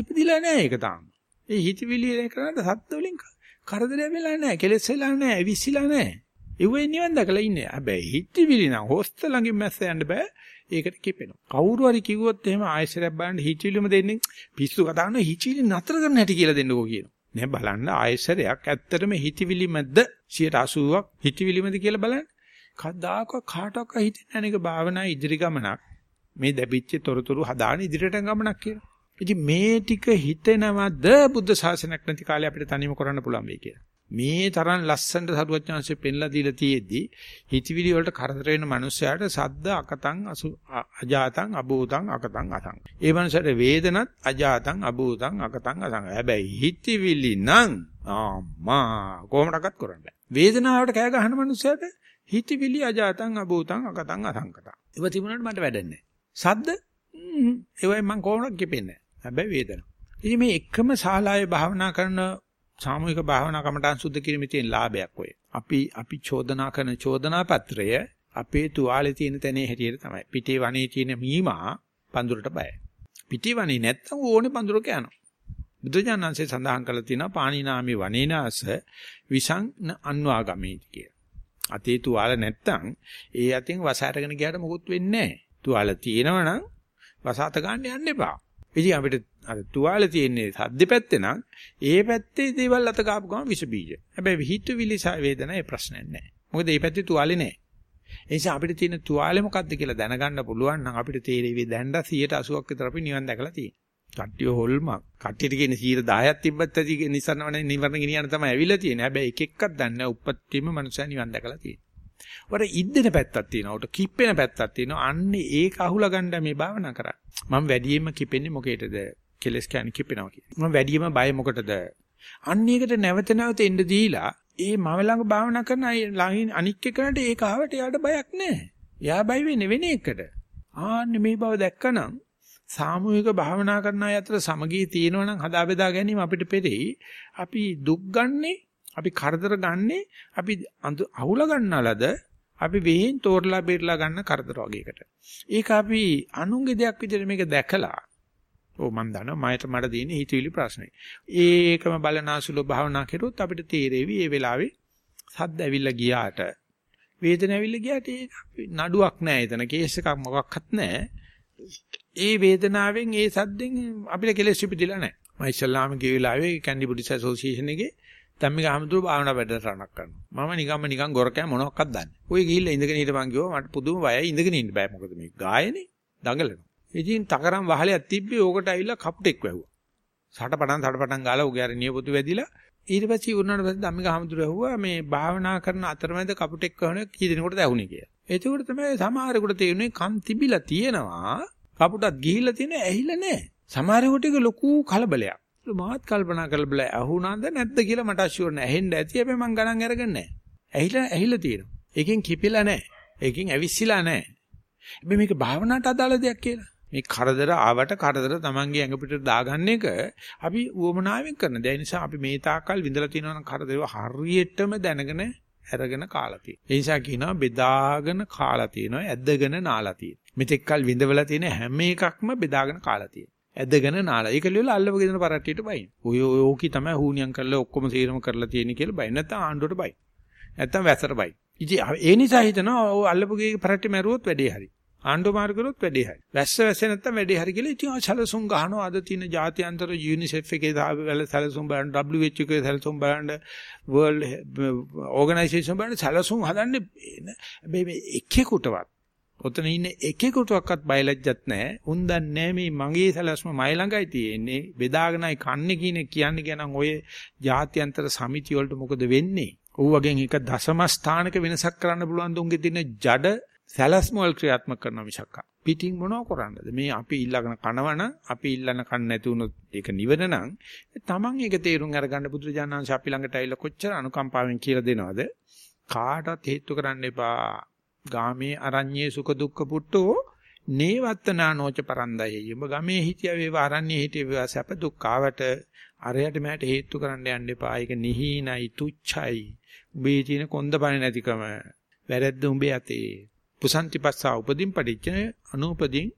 ඉපදිලා නැහැ ඒක තාම. ඒ හිතවිලි කරනට සද්ද වලින් කරදර වෙලා නැහැ, කෙලෙස් වෙලා නැහැ, විසිලා නැහැ. ඒවෙන් නිවන් දැකලා ඉන්නේ. හැබැයි හිතවිලි නම් හොස්ත ළඟින් මැස්ස යන්න බෑ. ඒකට කිපෙනවා. කවුරු හරි කිව්වොත් එහෙම ආයෙසරයක් බලන්න හිචිලිම දෙන්නේ පිස්සු කතා කරන හිචිලි නතර කරන්න හැටි කියලා දෙන්නකෝ කියනවා. නෑ බලන්න ආයෙසරයක් ඇත්තටම හිතවිලිමද 80ක් හිතවිලිමද කියලා බලන්න. කවදාක කාටවත් හිතෙන්නේ නැණේක භාවනා ඉදිරි ගමනක්. මේ දැපිච්ච තොරතුරු හදාන ඉදිරියට ගමනක් කියලා. ඉතින් මේ ටික හිතෙනවද බුද්ධ ශාසනයක් නැති කාලේ අපිට තනියම කරන්න පුළුවන් වෙයි කියලා. මේ තරම් ලස්සනට සරුවචාන්සේ පෙන්ලා දීලා තියෙද්දි හිතවිලි වලට කරදර වෙන මනුස්සයාට සද්ද අකතං අජාතං අභූතං අකතං අසං. ඒ මනුස්සයාට වේදනත් අජාතං අභූතං අකතං අසං. හැබැයි හිතවිලි නම් ආම්මා කොහොමඩක්වත් කරන්න බෑ. වේදනාවට කෑ ගහන මනුස්සයාට හිතවිලි අජාතං අභූතං අකතං අසංකතං. ඒව තිබුණාට මට වැඩන්නේ සද්ද ඒවයි මම කොහොමද කිපෙන්නේ. හැබැයි වේදනාව. ඉතින් මේ එකම ශාලාවේ භාවනා කරන සාමූහික භාවනා කමටහන් සුද්ධ කිරීමේ තියෙන ලාභයක් ඔය. අපි අපි චෝදනා කරන චෝදනා පත්‍රය අපේ තුවාලේ තියෙන තැනේ හැටියට තමයි. පිටේ වනේ තියෙන මීමා පඳුරට බයයි. පිටේ වනේ නැත්තම් ඕනේ පඳුරක යනවා. බුදුජානන්සේ සඳහන් කරලා තියෙනවා පාණිනාමි වනේනාස විසං අන්වාගමේති කිය. අතේ තුවාල නැත්තම් ඒ අතින් වස අරගෙන ගියාට මොකුත් වෙන්නේ නැහැ. තුවාල තියෙනවනම් වසාත ගන්න යන්න එපා. ඉතින් අපිට අර තුවාල තියෙන්නේ සද්ද පැත්තේ නම් ඒ පැත්තේ දේවල් අත ගාපු ගමන් විස බීජ. හැබැයි හිතවිලි වේදනා ඒ ප්‍රශ්නයක් නැහැ. මොකද ඒ පැත්තේ තුවාලේ නැහැ. ඒ නිසා අපිට තියෙන තුවාලේ මොකද්ද කියලා දැනගන්න පුළුවන් නම් අපිට තේරෙවි දැන්ඩ 180ක් විතර අපි නිවන් දැකලා තියෙනවා. කට්ටිය හොල්මක්. කට්ටියට කියන්නේ 10ක් තිබ්බත් ඇති නිසරණවනේ නිවර්ණ ගෙනියන්න තමයි ඇවිල්ලා තියෙන්නේ. හැබැයි එක එකක් දන්නේ නැහැ. උපත්තිම මනුස්සයා නිවන් දැකලා තියෙනවා. වර ඉද්දෙන පැත්තක් තියෙනවා. උට කිප්පෙන පැත්තක් තියෙනවා. අන්නේ ඒක අහුලා ගන්න මේ භාවනා කරා. මම වැඩියෙන්ම කිපෙන්නේ මොකේද? කෙලස් කියන්නේ කිපෙනවා කියන්නේ. මම වැඩියෙන්ම බය මොකටද? අන්න ඒකට නැවත නැවත එන්න දීලා ඒ මම ළඟ භාවනා කරන අනික් එකනට ඒක ආවට එයාට බයක් නැහැ. එයා බය වෙන්නේ වෙන එකට. ආන්නේ මේ බව දැක්කනම් සාමූහික භාවනා කරන අය අතර සමගිය තියෙනවා නම් හදා බෙදා ගැනීම අපිට පෙරෙයි. අපි දුක් ගන්නෙ, අපි කරදර ගන්නෙ, අපි අහුල ගන්නලද අපි වෙහෙන් තෝරලා බේරලා ගන්න කරදර වගේකට. ඒක අපි අනුන්ගේ දෙයක් විදිහට මේක දැකලා ඔව් මම දන්නවා මයට මට තියෙන හිතවිලි ප්‍රශ්නේ. ඒකම බලනාසුලෝ භාවනා කරුවොත් අපිට තේරෙවි මේ වෙලාවේ සද්ද ඇවිල්ලා ගියාට වේදන ඇවිල්ලා ගියාට ඒක නඩුවක් නැහැ එතන කේස් එකක් මොකක්වත් නැහැ. ඒ වේදනාවෙන් ඒ සද්දෙන් අපිට කෙලෙස් ඉපදිලා නැහැ. මම ඉස්ලාම ගිය වෙලාවේ කැන්ඩි බුද්දිස් ඇසෝසියේෂන් එකේ ධම්මික අහමතුරු භාවනා වැඩසටහනක් කරනවා. මම නිකම්ම නිකන් ගොරකෑ මොනවක්වත් දන්නේ. ඔය ගිහිල්ලා ඉඳගෙන හිටපන් කිව්වා මට පුදුම බයයි ඉඳගෙන ඉන්න බෑ මොකද මේ ගායනේ දඟලනවා. ඉතින් තකරම් වහලයක් තිබ්බේ ඕකට ඇවිල්ලා කපුටෙක් වැහුවා. සටපටන් සටපටන් ගාලා උගේ අර නියපොතු වැදිලා ඊට පස්සේ වුණාට පස්සේ ධම්මික අහමතුරු ඇහුවා මේ භාවනා කරන අතරමැද කපුටෙක් වහන කී දිනකටද ඇහුනේ කියලා. එතකොට තමයි සමහරෙකුට තේරුනේ කන් තිබිලා තියෙනවා කපුටත් ගිහිල්ලා තියෙන ඇහිලා නැහැ. සමහරෙකුට ඒක ලොකු කලබලයක්. මාත් කල්පනා කරලා බල ඇහුණාද නැද්ද කියලා මට අෂුවර් නැහැ. ඇහෙන්න ඇති හැබැයි මං ගණන් අරගෙන නැහැ. ඇහිලා ඇහිලා තියෙනවා. ඒකෙන් කිපිලා නැහැ. ඒකෙන් ඇවිස්සিলা නැහැ. හැබැයි මේක භාවනාවට අදාළ දෙයක් කියලා. මේ කරදර ආවට කරදර Tamange ඇඟ පිටට දාගන්න එක අපි උවමනාවෙන් කරන දේ. ඒ නිසා අපි මේ තාක්කල් විඳලා තියෙනවා නම් කරදරව හරියටම දැනගෙන අරගෙන කාලා තියෙනවා. ඒ නිසා කියනවා බෙදාගෙන කාලා තියෙනවා, ඇදගෙන නාලා තියෙනවා. මෙතෙක්කල් විඳවලා තියෙන හැම එකක්ම බෙදාගෙන කාලා තියෙනවා. ඇදගෙන නාලා. ඒක ලියලා අල්ලව ගෙදන පරට්ටියට බයින්. ඔය ඕකි තමයි හුනියම් කරලා ඔක්කොම සීරම කරලා තියෙන කියලා බයි. නැත්තම් ආණ්ඩුවට බයි. නැත්තම් වැසට බයි. ඉතින් ඒ නිසා හිතනවා ඔය අල්ලපුගේ පරට්ටි මැරුවොත් වැඩේ හරි. ආණ්ඩුව මාරු කරොත් වැඩේ හරි. වැස්ස වැස්ස නැත්තම් වැඩේ හරි කියලා ඉතින් සැලසුම් ගහනවා අද තියෙන ජාත්‍යන්තර යුනිසෙෆ් එකේ දාවල සැලසුම් බලන්න WHO එකේ සැලසුම් බලන්න වර්ල්ඩ් ඕගනයිසේෂන් බලන්න සැලසුම් හදන්නේ හැබැයි මේ එකෙකුටවත් ඔතන ඉන්න එකෙකුටවත් බයලජ්ජත් නැහැ. උන් දන්නේ මේ මගේ සැලසුම මයි ළඟයි තියෙන්නේ. බෙදාගෙනයි කන්නේ කියන කියන්නේ කියනනම් ඔය ජාත්‍යන්තර සමිතිය වලට මොකද වෙන්නේ? ඌ වගේ එක දශම ස්ථානක වෙනසක් කරන්න පුළුවන් දුන්ගේ තියෙන ජඩ සැලස්ම වල ක්‍රියාත්මක කරන මිසක් පිටින් මොනව කරන්නද මේ අපි ඊළඟන කනවන අපි ඊළඟ කන්න නැති වුණොත් ඒක නිවන නම් තමන් ඒක තේරුම් අරගන්න බුදුරජාණන් ශාපි ළඟට ඇවිල්ලා කොච්චර අනුකම්පාවෙන් කියලා දෙනවද කාටවත් හේතු කරන්න එපා ගාමේ අරඤ්ඤේ සුඛ දුක්ඛ පුට්ටෝ නේවත්තනා නොච පරන්දයි යඹ ගමේ හිටිය වේවා අරඤ්ඤේ හිටිය වේවා සැප දුක් ආවට අරයට මෑට හේතු කරන්න යන්න එපා ඒක නිහීනයි තුච්චයි උඹේ තියෙන කොන්දපණ නැතිකම වැරද්ද උඹේ අතේ පුසන්ති පස්සා උපදීන් පටිච්ච අනූපදීන්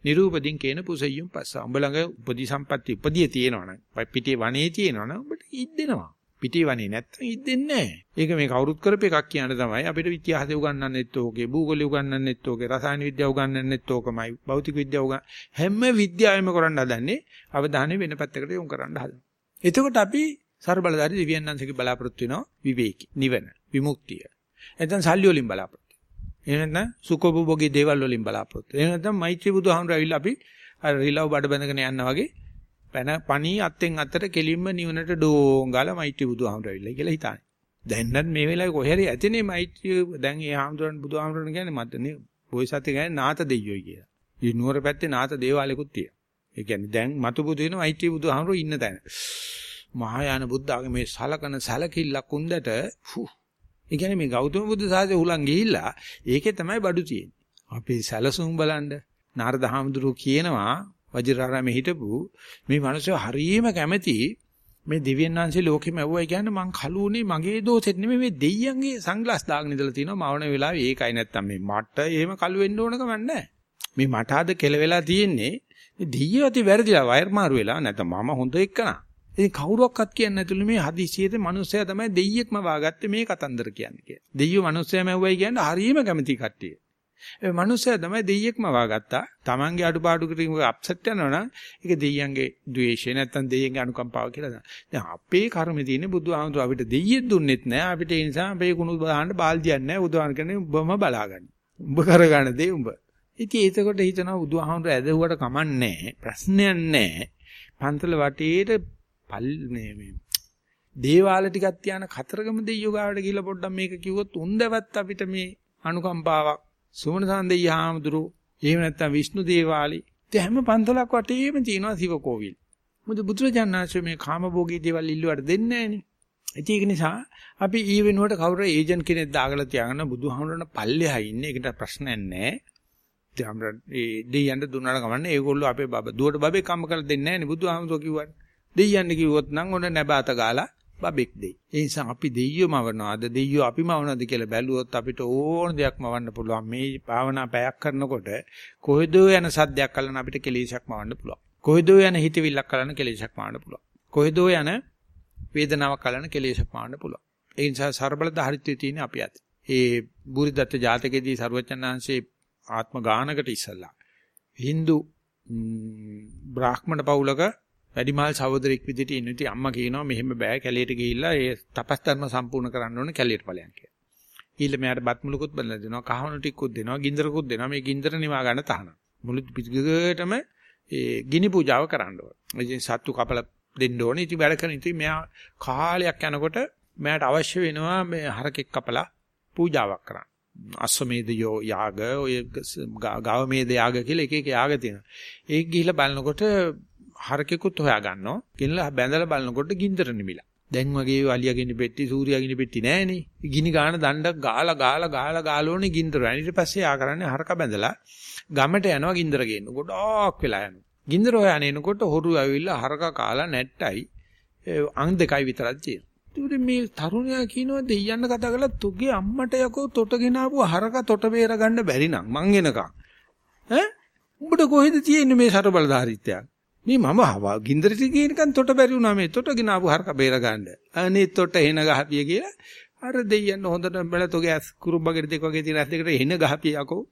නිරූපදීන් කියන පුසෙයියුම් පස්සා. උඹ ළඟ උපදී සම්පatti උපදී තියෙනවනම් පිටේ වනේ තියෙනවනම් උඹට ඉද්දෙනවා. පිටේ වනේ නැත්නම් ඉද්දෙන්නේ නැහැ. ඒක මේ කවුරුත් කරපු එකක් කියන තමයි අපිට විද්‍යාහද උගන්වන්නෙත් ඕකේ, භූගෝලය උගන්වන්නෙත් ඕකේ, රසායන විද්‍යාව උගන්වන්නෙත් ඕකමයි, භෞතික විද්‍යාව උගන් හැම විද්‍යාවෙම කරන්න හදන්නේ අවධානය වෙන පැත්තකට යොමු කරන්න හදනවා. එතකොට අපි ਸਰබලධාරී දිව්‍යඥාන්සේගේ බලාපොරොත්තු වෙනවා විවේකී, නිවන, විමුක්තිය. එතෙන් සල්ලි වලින් බලාපොරොත්තු එහෙම නැත්නම් සුඛෝපභෝගී දේවල් වලින් බලාපොරොත්තු. එහෙම නැත්නම් මෛත්‍රී බුදුහාමුදුරුවෝ ඇවිල්ලා අපි අර රිලව් බඩ බැඳගෙන යනවා වගේ පැන පණී අත්ෙන් අතට කෙලින්ම නිවනට ඩෝංගාලා මෛත්‍රී බුදුහාමුදුරුවෝ ඇවිල්ලා කියලා හිතානේ. දැන්නත් මේ වෙලාවේ කොහේ හරි ඇතිනේ මෛත්‍රී දැන් ඒ හාමුදුරන් බුදුහාමුදුරන් කියන්නේ මත් නේ බෝසත්ත්ව කියන්නේ නාත දෙයියෝයි කියලා. මේ නුවර පැත්තේ නාත දේවාලෙකුත් තියෙනවා. ඒ කියන්නේ දැන් මතු බුදු වෙන මෛත්‍රී බුදුහාමුදුරුවෝ ඉන්න තැන. මහායාන බුද්ධ ආගමේ මේ සලකන සලකිල්ලක් උන්දට ඒ කියන්නේ මේ ගෞතම බුදු සාසනේ උලන් ගිහිල්ලා ඒකේ තමයි බඩු තියෙන්නේ. අපි සැලසුම් බලන්න නාරද හාමුදුරුවෝ කියනවා වජිරාරාමේ හිටපු මේ මිනිස්සු හරියම කැමති මේ දිව්‍යන් වංශේ ලෝකෙම ඇව්වයි කියන්නේ මං කලුනේ මගේ දෝෂෙත් නෙමෙයි මේ දෙයියන්ගේ සංග්ලාස් දාගෙන ඉඳලා තිනවා මවන වෙලාවේ ඒකයි නැත්තම් මේ මට එහෙම කළු වෙන්න ඕන කම නැහැ. මේ මට අද කෙල වෙලා තියෙන්නේ මේ දෙයියෝති වැරදිලා වයර් මාරු වෙලා නැත්නම් මම හොඳ එක්කනා. ඉතින් කවුරුවක්වත් කියන්නේ නැතුළු මේ හදිසියෙද මිනිස්සයා තමයි දෙයියෙක්ම වාගත්තේ මේ කතන්දර කියන්නේ කියලා. දෙයියෝ මිනිස්සයා මැව්වයි කියන්නේ හරියම කැමති කට්ටිය. ඒ මිනිස්සයා තමයි දෙයියෙක්ම වාගත්තා. Tamange අඩුපාඩු කිරීම අප්සෙට් යනවනම් ඒක දෙයියන්ගේ ද්වේෂය නැත්තම් දෙයියන්ගේ අනුකම්පාව කියලා දාන. දැන් අපේ කර්මේ තියෙන්නේ බුදුහාමුදුර අපිට දෙයියෙක් දුන්නෙත් නෑ. අපිට ඒ නිසා අපේ කුණු බහන්න බාල්දියක් නෑ. බුදුහාම කියන්නේ උඹම බලාගන්න. උඹ කරගන්න දේ උඹ. ඉතින් ඒකකොට හිතනවා බුදුහාමුදුර ඇදහුවට කමන්නේ ප්‍රශ්නයක් නෑ. පන්තල වටේට පල් මේ මේ දේවාල ටිකක් තියාන කතරගම දෙයියෝ ගාවට ගිහලා පොඩ්ඩක් මේක කිව්වොත් උන්දවත් අපිට මේ අනුකම්පාවක් සුමන සන්දෙය හාමුදුරු එහෙම නැත්නම් විෂ්ණු දේවාලේ ඉතින් හැම පන්තලක් වටේම තියෙනවා සිව කෝවිල්. මොකද බුදුරජාණන්සේ මේ කාමභෝගී දේවල් ඉල්ලුවට දෙන්නේ නැහනේ. ඒක නිසා අපි ඊ වෙනුවට කවුරු ඒජන්ට් කෙනෙක් දාගලා තියාගෙන බුදුහාමුදුරන පල්ලෙහා ඉන්නේ. ඒකට ප්‍රශ්නයක් නැහැ. ඉතින් ඒ දෙයියන්ට දුන්නාට කමන්නේ ඒගොල්ලෝ අපේ බබ දුවට බබේ කම්ම කරලා දෙන්නේ නැහැ නේ බුදුහාමුදුරුවෝ කිව්වනේ. දෙයියන්ට කිව්වොත් නම් ඔන්න නැබාත ගාලා බබෙක් දෙයි. ඒ නිසා අපි දෙයියෝ මවනවාද දෙයියෝ අපි මවනවාද කියලා බැලුවොත් අපිට ඕන දෙයක් මවන්න පුළුවන්. මේ භාවනා පැයක් කරනකොට කොහෙදෝ යන සද්දයක් කලන අපිට කෙලෙසක් මවන්න පුළුවන්. කොහෙදෝ යන හිතවිල්ලක් කලන කෙලෙසක් මවන්න පුළුවන්. කොහෙදෝ යන වේදනාවක් කලන කෙලෙසක් මවන්න පුළුවන්. ඒ නිසා ਸਰබල ධාරිත්වයේ තියෙන අපි අත. ඒ බුරිදත්ත ජාතකයේදී ਸਰවචන්නාංශේ ආත්ම ගානකට ඉස්සලා Hindu බ්‍රාහ්මණ පවුලක වැඩිමාල් සහෝදරෙක් විදිහට ඉන්න ඉතින් අම්මා කියනවා මෙහෙම බෑ කැලියට ගිහිල්ලා ඒ තපස් ධර්ම සම්පූර්ණ කරන්න ඕනේ කැලියට ඵලයන් කියලා. ඊළ මෙයාට බත් මුලකුත් බඳලා දෙනවා කහවණු ටිකකුත් දෙනවා ගින්දරකුත් දෙනවා මේ ගින්දර නිවා ගන්න තහනම්. මුළු පිටිගටම ඒ ගිනි පූජාව කරන්න ඕනේ. ඉතින් සත්තු කපල දෙන්න ඕනේ. ඉතින් වැඩ කරන ඉතින් මෙයා කාලයක් යනකොට මෙයාට අවශ්‍ය වෙනවා මේ හරකෙක් කපලා පූජාවක් කරන්න. අශ්වමේධ යාග ඔය ගාවමේධ යාග කියලා එක එක යාග තියෙනවා. ඒක ගිහිල්ලා බලනකොට හරකෙකුත් හොයා ගන්නවා. ගෙනලා බැඳලා බලනකොට ගින්දර නිමිලා. දැන් වගේ අලියාගෙන පෙට්ටි සූර්යාගෙන පෙට්ටි නෑනේ. ගිනි ගාන දණ්ඩක් ගාලා ගාලා ගාලා ගාලෝනේ ගින්දර. ඊට පස්සේ ආ කරන්නේ හරක බැඳලා ගමට යනවා ගින්දර ගේන්න. ගොඩාක් වෙලා යනවා. ගින්දර හොයන එනකොට හොරු ඇවිල්ලා හරක කාලා නැට්ටයි අං දෙකයි විතරක් තියෙනවා. ඒකට මේ තරුණයා කියනවා දෙයියන්න කතා කරලා තුගේ අම්මට යකෝ තොටගෙන ආපු හරක තොට බේර ගන්න බැරි නම් මං එනකම් ඈ උඹට කොහෙද තියෙන්නේ මේ සතර බලධාරීත්වයක් මේ මම ගින්දරට ගියනකන් තොට බැරි වුණා මේ තොට ගినాපු හරක බේර ගන්න. අනේ තොට එන ගහපිය කියලා අර දෙයියන් හොඳට බැලතෝගේ ඇස් කුරුම්බගෙට දෙක වගේ තියෙන ඇස් දෙකට එන ගහපිය යකෝ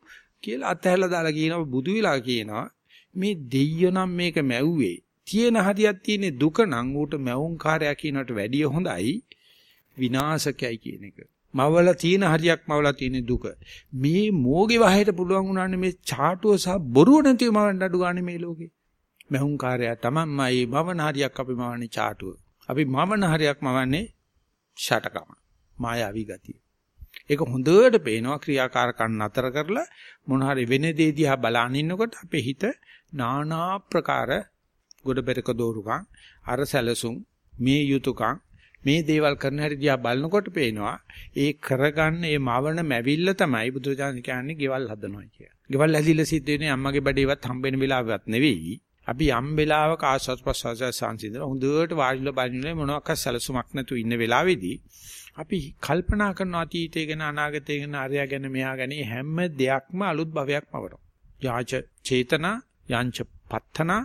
කියලා අතහැරලා දාලා කියනවා බුදු විලා කියනවා මේ දෙයියෝ නම් මේක මැව්වේ. තියෙන හරියක් තියෙන දුක නම් ඌට මැවුම් කාර්යය කියනට වැඩිය හොඳයි විනාශකයි කියන එක. මවල තියෙන හරියක් මවල තියෙන දුක. මේ මෝගේ වහයට පුළුවන් වුණානේ මේ ചാටුව සහ බොරුව නැතිව මවන්න අඩු ගන්න මේ ලෝකේ. මෙහුම් කාර්යය තමයි මවන හරියක් අපි මවන්නේ ചാටුව. අපි මවන හරියක් මවන්නේ ෂටකම. මායාවී ගතිය. ඒක හොඳට පේනවා ක්‍රියාකාරකම් අතර කරලා මොන හරි වෙන දේ දිහා බලන ඉන්නකොට අපේ හිත নানা ප්‍රකාර ගොඩ පෙරක දෝරුකම් අර සැලසුම් මේ යුතුයකම් මේ දේවල් කරන හැටි දිහා බලනකොට පේනවා ඒ කරගන්න ඒ මවණ මැවිල්ල තමයි බුදුචාන් කියන්නේ ගෙවල් හදනවා කිය. ගෙවල් ඇදිලා සිද්ධ වෙන්නේ අම්මගේ බඩේවත් හම්බ වෙන වෙලාවවත් නෙවෙයි. අපි යම් වෙලාවක ආස්වාද ප්‍රසවාස සංසිඳන හොඳට වාඩිලා බලන්නේ මොනවාක් සැලසුමක් නැතුව ඉන්න වෙලාවේදී අපි කල්පනා කරන අතීතය ගැන අනාගතය ගැන අරයා ගැන මෙහා ගැන හැම දෙයක්ම අලුත් භවයක්ම වරනවා. යාච චේතනා යංච පත්තනා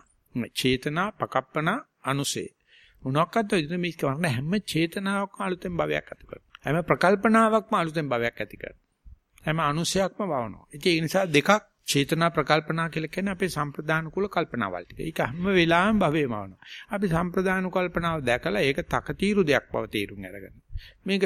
චේතනා පකප්පන අනුසේ මොනවාක්ද ඉතින් මේ කරන හැම චේතනාවක්ම අලුතෙන් භවයක් ඇති කරනවා. හැම ප්‍රකල්පනාවක්ම අලුතෙන් භවයක් ඇති කරනවා. හැම අනුසයක්ම වවනවා. ඒ නිසා දෙකක් චේතනා ප්‍රකල්පනා කියලා කියන්නේ අපේ සම්ප්‍රදාන කුල කල්පනාවල් ටික. ඒක හැම වෙලාවෙම භවෙම ආවනවා. අපි සම්ප්‍රදාන කල්පනාව දැකලා ඒක තකතිරු දෙයක් බව තේරුම් අරගන්න. මේක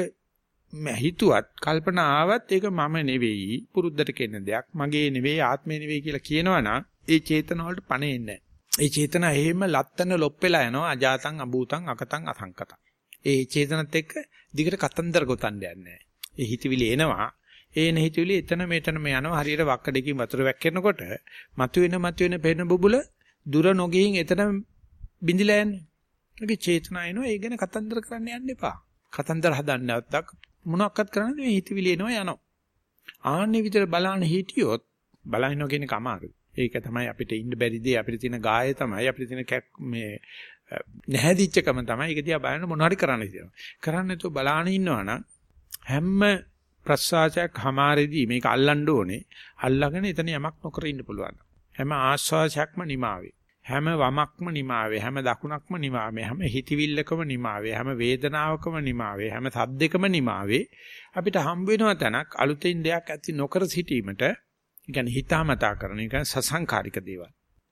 හිතුවත් කල්පනා ආවත් ඒක මම නෙවෙයි පුරුද්දට කියන දෙයක්. මගේ නෙවෙයි ආත්මේ නෙවෙයි කියලා කියනවනම් ඒ චේතන වලට පණෙන්නේ ඒ චේතන එහෙම ලත්තන ලොප්පෙලා යනවා අජාතං අභූතං අකතං අසංකතං. ඒ චේතනත් එක්ක දිගට කතන්දර ගොතන්න යන්නේ ඒ හිතවිලි එනවා ඒන හිතුවිලි එතන මෙතන මේ යනවා හරියට වක්කඩකින් වතුර වැක්කෙනකොට මතුවෙන මතුවෙන පෙන බුබුල දුර නොගින් එතන බිඳිලා යන්නේ. ඒකේ චේතනා එනවා ඒ ගැන කතන්දර කරන්න යන්න එපා. කතන්දර හදන්න නැත්තම් මොනවාක්වත් කරන්නේ මේ හිතවිලි එනවා යනවා. ආන්නේ විතර බලන්න හිටියොත් බලහිනව කියන එක අමාරුයි. ඒක තමයි අපිට ඉන්න බැරි දේ අපිට තියෙන ගාය තමයි අපිට තියෙන මේ නැහැදිච්චකම තමයි ඒක දිහා බලන්න මොනවාරි කරන්න හිතෙනවා. කරන්නේ නැතුව බලාන ඉන්නවනම් හැම ප්‍රසවාසයක් හමාරෙදී මේක අල්ලන්න ඕනේ. අල්ලගෙන එතන යමක් නොකර ඉන්න පුළුවන්. හැම ආස්වාසයක්ම නිමාවේ. හැම වමක්ම නිමාවේ. හැම දකුණක්ම නිමාවේ. හැම හිතවිල්ලකම නිමාවේ. හැම වේදනාවකම නිමාවේ. හැම සද්දෙකම නිමාවේ. අපිට හම්බ වෙනවා තැනක් අලුතෙන් දෙයක් ඇති නොකර සිටීමට. කියන්නේ හිතාමතා කරන එක සසංකාරික දේවල්.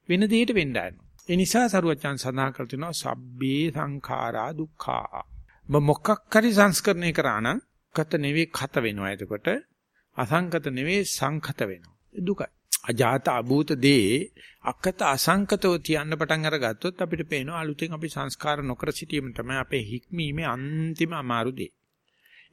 වෙන දෙයකට වෙන්න යනවා. ඒ නිසා සරුවචන් සඳහන් කර තිනවා සබ්බේ සංඛාරා දුක්ඛා. මොකක් හරි සංස්කරණය කරා නම් කත නෙවෙයි කත වෙනවා එතකොට අසංකත නෙවෙයි සංකත වෙනවා දුකයි අජාත අභූත දේ අකත අසංකතව තියන්න පටන් අරගත්තොත් අපිට පේනවා අලුතෙන් අපි සංස්කාර නොකර සිටීම තමයි අපේ හික්මීමේ අන්තිම අමාරු දේ.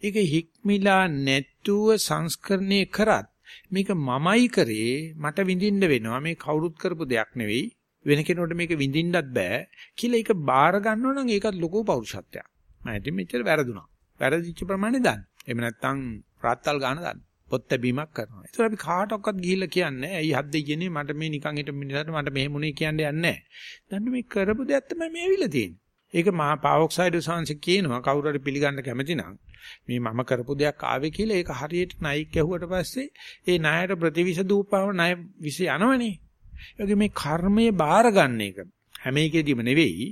ඒක හික්මිලා නැතුව සංස්කරණය කරත් මේක මමයි කරේ මට විඳින්න වෙනවා මේ කවුරුත් කරපු දෙයක් නෙවෙයි වෙන කෙනෙකුට මේක විඳින්නත් බෑ කියලා ඒක බාර ගන්නවා නම් ඒකත් ලොකු පෞරුෂත්වයක්. මම ඉතින් මෙච්චර වැරදුනා. වැරදිච්ච ප්‍රමාණය දන්න. එහෙම නැත්නම් රාත්තල් ගන්න දන්න. පොත් ලැබීමක් කරනවා. ඒතර අපි කාටවත් ගිහිල්ලා කියන්නේ ඇයි හද්ද කියන්නේ මට මේ නිකන් හිට මිනිහට මට මෙහෙම උනේ කියන්නේ නැහැ. දන්න මේ කරපු දෙයක් තමයි මේ ඇවිල්ලා තියෙන්නේ. ඒක මහා පාවොක්සයිඩ් සංසි කියනවා කවුරු හරි පිළිගන්න කැමති නම් මේ මම කරපු දෙයක් ආවේ කියලා ඒක හරියට ණයික් ඇහුවට පස්සේ ඒ ණයට ප්‍රතිවිෂ දූපව ණය විස යනවනේ. ඒ මේ කර්මයේ බාර ගන්න එක හැම එකෙදිම නෙවෙයි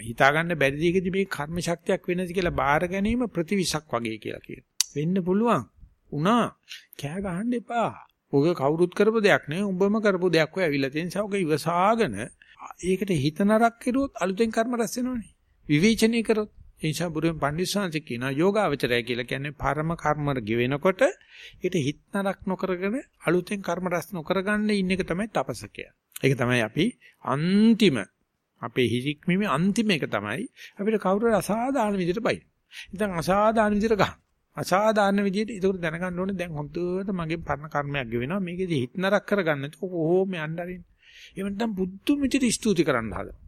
හිතා ගන්න බැරි දෙයකදී මේ කර්ම ශක්තියක් වෙනද කියලා බාර ගැනීම ප්‍රතිවිෂක් වගේ කියලා කියනවා. වෙන්න පුළුවන්. උනා කෑ ගහන්න එපා. ඔක කවුරුත් කරපු දෙයක් නෙවෙයි උඹම කරපු දෙයක් ඔය ඇවිල්ලා තියෙන නිසා ඔක ඉවසාගෙන ඒකට හිත නරක් කෙරුවොත් අලුතෙන් කර්ම රැස් වෙනවනේ. විවේචනය කරොත් ඒ නිසා බුදුන් පඬිස්සංශ කියනවා යෝගාවචරය කියලා කියන්නේ පරම කර්ම ගෙවෙනකොට ඒකට හිත නරක් නොකරගෙන අලුතෙන් කර්ම රැස් නොකරගන්න ඉන්න එක තමයි තපස ඒක තමයි අපි අන්තිම අපේ හිරික්මීමේ අන්තිම එක තමයි අපිට කවුරු අසාධාරණ විදිහට බයි. ඉතින් අසාධාරණ විදිහට ගන්න. අසාධාරණ විදිහට ඒක දැනගන්න ඕනේ දැන් හොඳට මගේ පරණ කර්මයක් ගෙවෙනවා. මේකෙදි හිත නරක කරගන්න. තු කොහොම යන්න අරින්න එහෙම නැත්නම් බුද්ධ මිත්‍ර ස්තුති කරන්න හදලා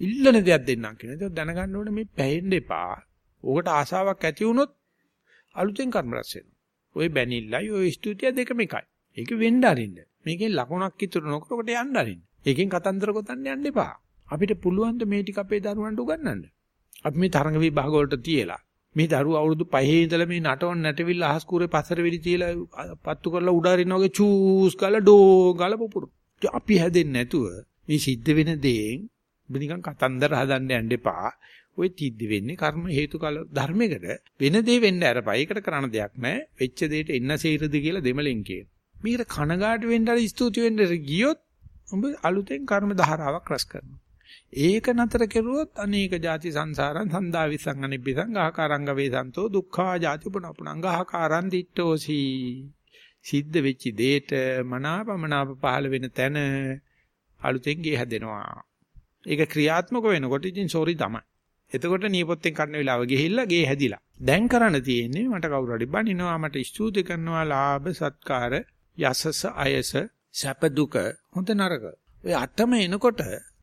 ඉල්ලන දෙයක් දෙන්නම් කියන. ඒක දැනගන්න ඕනේ මේ පැහෙන්න එපා. ඕකට ආසාවක් ඇති වුණොත් අලුතෙන් කර්ම රැස් වෙනවා. ඔය බැනිල්ලයි ඔය ස්තුතිය දෙකම එකයි. ඒක වෙන්න අරින්න. මේකෙන් ලකුණක් ඉතුරු නොකරකට යන්න අරින්න. ඒකෙන් කතන්දර ගොතන්න යන්න එපා අපිට පුළුවන් මේ ටික අපේ දරුවන්ට උගන්වන්න අපි මේ තරඟ විභාග වලට තියලා මේ දරුවෝ අවුරුදු 5 ඉඳලා මේ නටවන්න නැටවිල්ල අහස් කූරේ පසර වෙඩි තියලා පත්තු කරලා උඩාරින්න වගේ චූස් ගාලා ඩෝ ගාලා පුපුරු. අපි හැදෙන්නේ නැතුව මේ සිද්ධ වෙන දේෙන් නිකන් කතන්දර හදන්න යන්න එපා. ඔය තිද්දි වෙන්නේ කර්ම හේතු කල ධර්මයකට වෙන දේ වෙන්න අරපයි. ඒකට කරන්න දෙයක් නැහැ. වෙච්ච දෙයට එන්න සීරද කියලා දෙමලෙන් කියන. මේකට කනගාටු වෙන්න අර ස්තුති වෙන්න ගියොත් උඹ අලුතෙන් කර්ම ධාරාවක් රැස් කරනවා. ඒක නතර කෙරුවොත් අනේක ಜಾති සංසාරං සන්දා විසං අනිබ්බිසං ගහකාරංග වේසන්තෝ දුක්ඛා ಜಾති පුනපුනං ගහකාරං දිට්ඨෝසි. සිද්ධ වෙච්ච දෙයට මනාපමනාප පහළ වෙන තැන අලුතෙන් ගේ හැදෙනවා. ඒක ක්‍රියාත්මක වෙනකොට ඉතින් සෝරි තමයි. එතකොට නියපොත්තෙන් කන්න වෙලාව ගිහිල්ලා ගේ හැදිලා. දැන් කරන්න තියෙන්නේ මට කවුරු හරි බනිනවා මට ස්තුති කරනවා ලාභ සත්කාර යසස අයස සැප දුක හොඳ නරක ඔය අටම එනකොට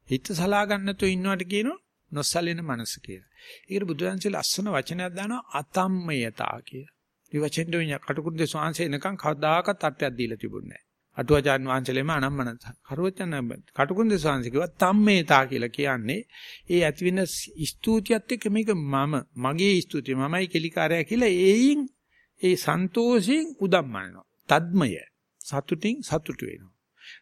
හිත සලා ගන්නතෝ ඉන්නවට කියනවා නොසලින මනස කියලා. ඒකට බුදුරජාන්සේ ලස්සන වචනයක් දානවා අතම්මයතා කියලා. මේ වචෙන් දෙවියන් කටුකුරුද ස්වාංශේ එනකන් කවදාකවත් අර්ථයක් දීලා තිබුණේ නැහැ. අටුවාචාන් වහන්සේලෙම අනම්මන කරුවචන කටුකුරුද ස්වාංශේ කිව්වා තම්මේතා කියලා කියන්නේ ඒ ඇතිවෙන ස්තුතියත් එක්ක මේක මම මගේ ස්තුතිය මමයි කෙලිකාරය කියලා ඒයින් ඒ සන්තෝෂයෙන් උදම්මනවා. තද්මය සතුටින් සතුටු වෙනවා.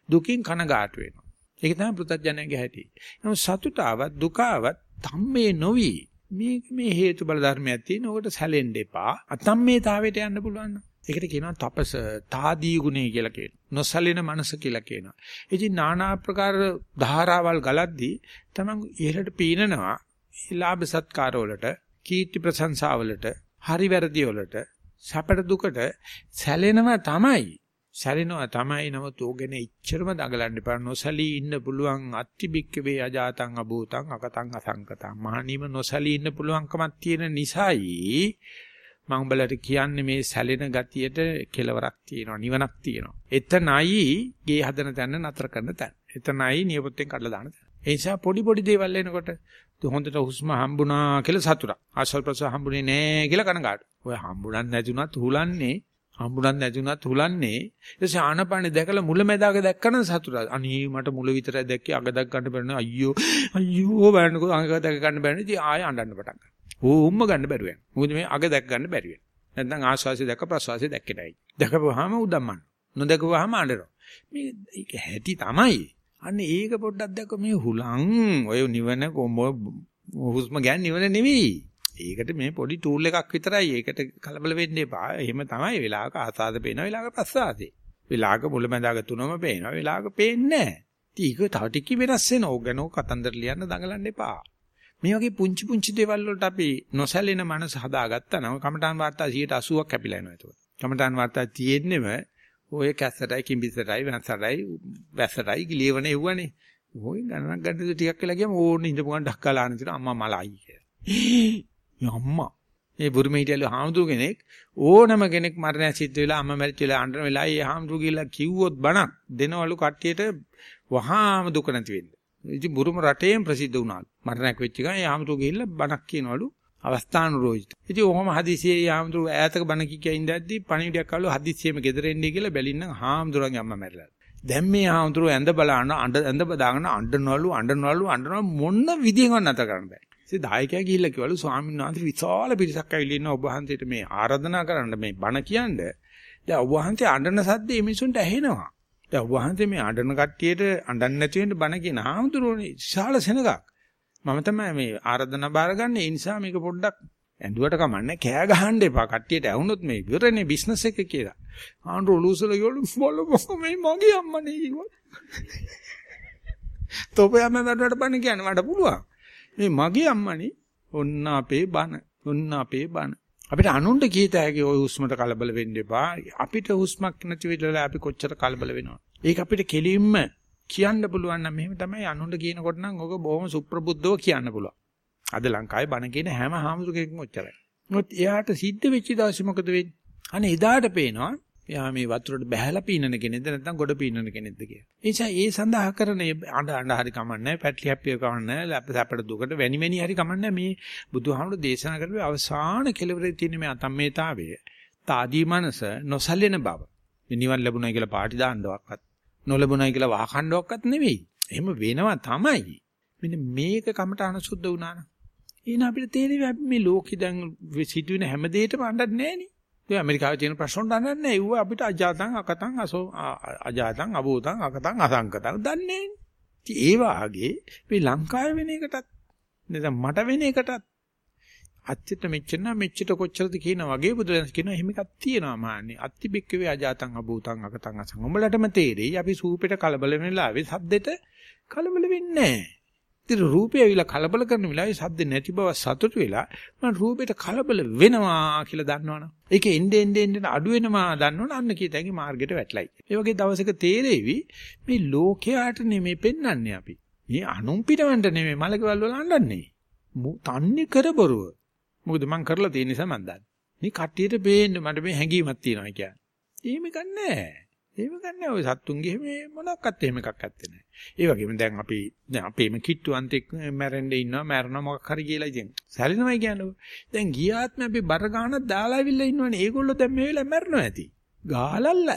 දුකින් කනගාටු වෙනවා. ඒක තමයි පෘථජනගේ හැටි. නමුත් සතුටාවත් දුකාවත් ධම්මේ නොවි මේ මේ හේතු බල ධර්මයක් තියෙන ඕකට සැලෙන්න එපා. අතම්මේතාවයට යන්න පුළුවන්. ඒකට කියනවා තපස තාදී ගුණය කියලා කියනවා. නොසැලෙන මනස කියලා කියනවා. ඉතින් নানা ආකාර ධාරාවල් ගලද්දී තමන් ඉහළට පීනනවා. ලාභ සත්කාර වලට, කීර්ති ප්‍රශංසා වලට, හරි වැරදි වලට, සැපට දුකට සැලෙනවා තමයි. සැලෙනවා තමයි. නමුත් ඕගෙන ඉච්චරම දඟලන්න එපා. නොසලී ඉන්න පුළුවන් අත්තිබික්ක වේ අජාතං අභූතං අකතං අසංකතං. මහණීම නොසලී ඉන්න පුළුවන්කමක් තියෙන නිසායි මම උඹලට කියන්නේ මේ සැලෙන ගතියට කෙලවරක් තියෙනවා නිවනක් තියෙනවා. එතනයි ගේ හදන තැන නතර කරන තැන. එතනයි නියපොත්තෙන් කඩලා දාන තැන. ඒ නිසා පොඩි පොඩි දේවල් එනකොට හොඳට හුස්ම හම්බුණා කියලා සතුටක්. ආශ්වාස ප්‍රශ්වාස හම්බුනේ නෑ කියලා කනගාටු. ඔය හම්බුණක් නැතුණත් හුලන්නේ හම්බුනත් නැතුණත් හුලන්නේ. ඊටසේ ආනපානෙ දැකලා මුලැමැදාක දැක්කම සතුටා. අනේ මට මුල විතරයි දැක්කේ අග දැක් ගන්න බැරි අයියෝ අයියෝ බලන්නකෝ අග දැක් ගන්න බැරි ඉතින් ආය අඬන්න පටන් ගන්නවා ඕම්ම ගන්න බැරුව යන මොකද මේ අග දැක් ගන්න බැරි වෙන නැත්නම් ආශ්වාසය දැක්ක ප්‍රශ්වාසය දැක්කේ නැහැ. දැකපුවාම උදම්මන්න. නොදැකපුවාම අඬනවා. මේ ඒක හැටි තමයි. අන්න ඒක පොඩ්ඩක් දැක්ක මේ හුලං. ඔය නිවන හුස්ම ගන්න නිවන නෙවෙයි. ඒකට මේ පොඩි ටූල් එකක් විතරයි. ඒකට කලබල වෙන්න එපා. එහෙම තමයි වෙලාවක ආසාද පේනවා වෙලාවක ප්‍රසආදේ. වෙලාවක මුලැමැදාග තුනම පේනවා වෙලාවක පේන්නේ නැහැ. ඉතින් ඒක තව ටික වෙනස් වෙනවා. ඕගනෝ කතන්දර ලියන්න දඟලන්න එපා. මේ වගේ පුංචි පුංචි දේවල් වලට අපි නොසැලෙන මනස හදාගත්තා නම් කමඨාන් වාර්තා 180ක් කැපිලා යනවා ඒක. කමඨාන් වාර්තා තියෙන්නෙම ඔය කැස්සටයි කිඹිසටයි වෙනසටයි වැසටයි ගිලියවන එව්වනේ. ওই ගණනක් ගන්න ටිකක් වෙලා ගියාම ඕනේ ඉඳපු ගමන් ඩක් කාලා ආන අම්මා මලයි කියලා. අම්මා මේ බුරුමේ හිටියලු හාමුදුරු කෙනෙක් ඕනම කෙනෙක් මරණය සිද්ධ වෙලා අම්මා මැරිච්ච වෙලා අඬන වෙලාව ඒ හාමුදුරු කියලා කිව්වොත් බණක් දෙනවලු කට්ටියට වහාම දුක නැති වෙන්න. ඉතින් බුරුම රටේම ප්‍රසිද්ධ වුණාලු. මරණයක් වෙච්ච ගමන් ඒ හාමුදුරු ගිහිල්ලා බණක් කියනවලු අවස්ථානුරෝහිත. ඉතින් ඔහොම හදිසියේ යාමතුරු ඈතක බණ කිය ඉඳද්දි පණිවිඩයක් ආවලු හදිසියෙම ගෙදර එන්නේ කියලා බැලින්නම් හාමුදුරන්ගේ අම්මා මැරිලා. දැන් මේ හාමුදුරුවෝ ඇඳ බලන අඬ ඇඳ බදාගෙන අඬනවලු අඬනවලු අඬනවලු මොන විදියෙන්වත් නැත කරන්න බෑ. ඉතින් දායකයා ගිහිල්ලා කිව්වලු ස්වාමීන් වහන්සේ විශාල පිරිසක් ඇවිල්ලා ඉන්න ඔබ වහන්සේට මේ ආරාධනා කරන්න මේ බණ කියන්නේ. දැන් ඔබ වහන්සේ අඬන සද්දේ මිනිසුන්ට ඇහෙනවා. දැන් ඔබ වහන්සේ මේ අඬන කට්ටියට අඬන්නේ නැති වෙන්න බණ කියන හාමුදුරුවනේ විශාල සෙනගක්. මම තමයි මේ ආරාධනා බාරගන්නේ. ඒ නිසා මේක පොඩ්ඩක් ඇඬුවට කමන්නේ කෑ ගහන්න එපා. කට්ටියට ඇහුනොත් මේ ඉවරනේ බිස්නස් එක කියලා. ආන්ඩ්‍රු ඔලුසල ගියලු බලපොක මේ මගේ අම්මනේ කිව්වා. තෝපේ අම්ම මට බණ කියන්න මට පුළුවන්. මේ මගේ අම්මනේ ඔන්න අපේ බණ. ඔන්න අපේ බණ. අපිට අනුන්ට කීත හැකි ওই හුස්මට කලබල වෙන්න එපා. අපිට හුස්මක් නැති වෙලා අපි කොච්චර කලබල වෙනවද? ඒක අපිට කෙලින්ම කියන්න පුළුවන් නම් මෙහෙම තමයි අනුන්ට කියනකොට නම් ඔක බොහොම සුප්‍රබුද්ධව කියන්න පුළුවන්. අද ලංකාවේ බණ කියන හැම හාමුදුරුවෙක්ම ඔච්චරයි. මොකද එයාට සිද්ධ වෙච්ච දවසේ මොකද වෙන්නේ? අනේ එදාට පේනවා එයා මේ වතුරට බැහැලා පීනන කෙනෙක්ද නැත්නම් ගොඩ පීනන කෙනෙක්ද කියලා. ඒ නිසා ඒ සඳහා කරන අඬ අඬ හරි කමන්නේ පැටලි හැප්පිය කමන්නේ ලැප සැපට දුකට වැනි වැනි හරි කමන්නේ මේ බුදුහාමුදුරු දේශනා කරපු අවසාන කෙලවරේ තියෙන මේ අතම්මේතාවය. තාදී මනස නොසැලෙන බව. නිවන් ලැබුණා කියලා පාටි දාන්නවක්වත් නොලැබුණයි කියලා වහකණ්ඩවක්වත් නෙවෙයි. එහෙම වෙනවා තමයි. මෙන්න මේක කමට අනුසුද්ධ වුණා නම්. එහෙනම් අපිට තේරෙන්නේ අපි මේ ලෝකෙ දැන් සිදුවෙන හැම දෙයකම අඬන්නේ නැහනේ. ඒ ඇමරිකාවේ තියෙන ප්‍රශ්න අඬන්නේ නැහැ. ඒව අපිට අජාතං අකතං අසෝ අජාතං අබෝතං අකතං අසංකතං දන්නේ නැහැ. ඒ වාගේ මේ ලංකාවේ වෙන එකටත් නැත්නම් මට වෙන එකටත් අච්චිට මෙච්චර නම් මෙච්චර කොච්චරද කියන වගේ බුදුරජාණන් කියනවා එහෙම එකක් තියෙනවා මාන්නේ අත්ති බික්කවේ අජාතං අභූතං අකතං අසං උඹලටම තේරෙයි අපි සූපෙට කලබල වෙන වෙලාවේ සද්දෙට කලබල වෙන්නේ නැහැ ඉතින් රූපය ඇවිල්ලා කලබල කරන වෙලාවේ සද්ද නැති බව සතුටු වෙලා මම රූපෙට කලබල වෙනවා කියලා දන්නවනේ ඒක එන්නේ එන්නේ එන්නේ අඩු වෙනවා දන්නවනේ අන්න කීතැගේ මාර්ගයට වැටලයි ඒ වගේ දවසක තේරෙවි මේ ලෝකයට නෙමෙයි පෙන්වන්නේ අපි මේ අනුන් පිටවන්ට නෙමෙයි මලකවල වල අඬන්නේ තන්නේ කර බොරුව මොකද මං කරලා තියෙන නිසා මං දන්නේ. මේ කට්ටියට බේන්න මට මේ හැඟීමක් තියෙනවා කියන්නේ. එහෙම ගන්නෑ. එහෙම ගන්නෑ. ඔය සත්තුන්ගේ මේ මොනක්වත් එහෙම එකක් ඇත්තේ නෑ. ඒ වගේම දැන් අපි දැන් අපේම කිට්ටුවන්ත එක්ක මැරෙන්න ඉන්නවා මැරෙනවා මොකක් හරි කියලා ඉතින්. සැලෙනවයි කියන්නේ. දැන් ගියාත්ම අපි බර ගානක් දාලා අවිල්ලා ඉන්නවනේ. ඒගොල්ලෝ දැන් මේ වෙලාවේ මැරෙනවා ඇති. ගාලල්ල.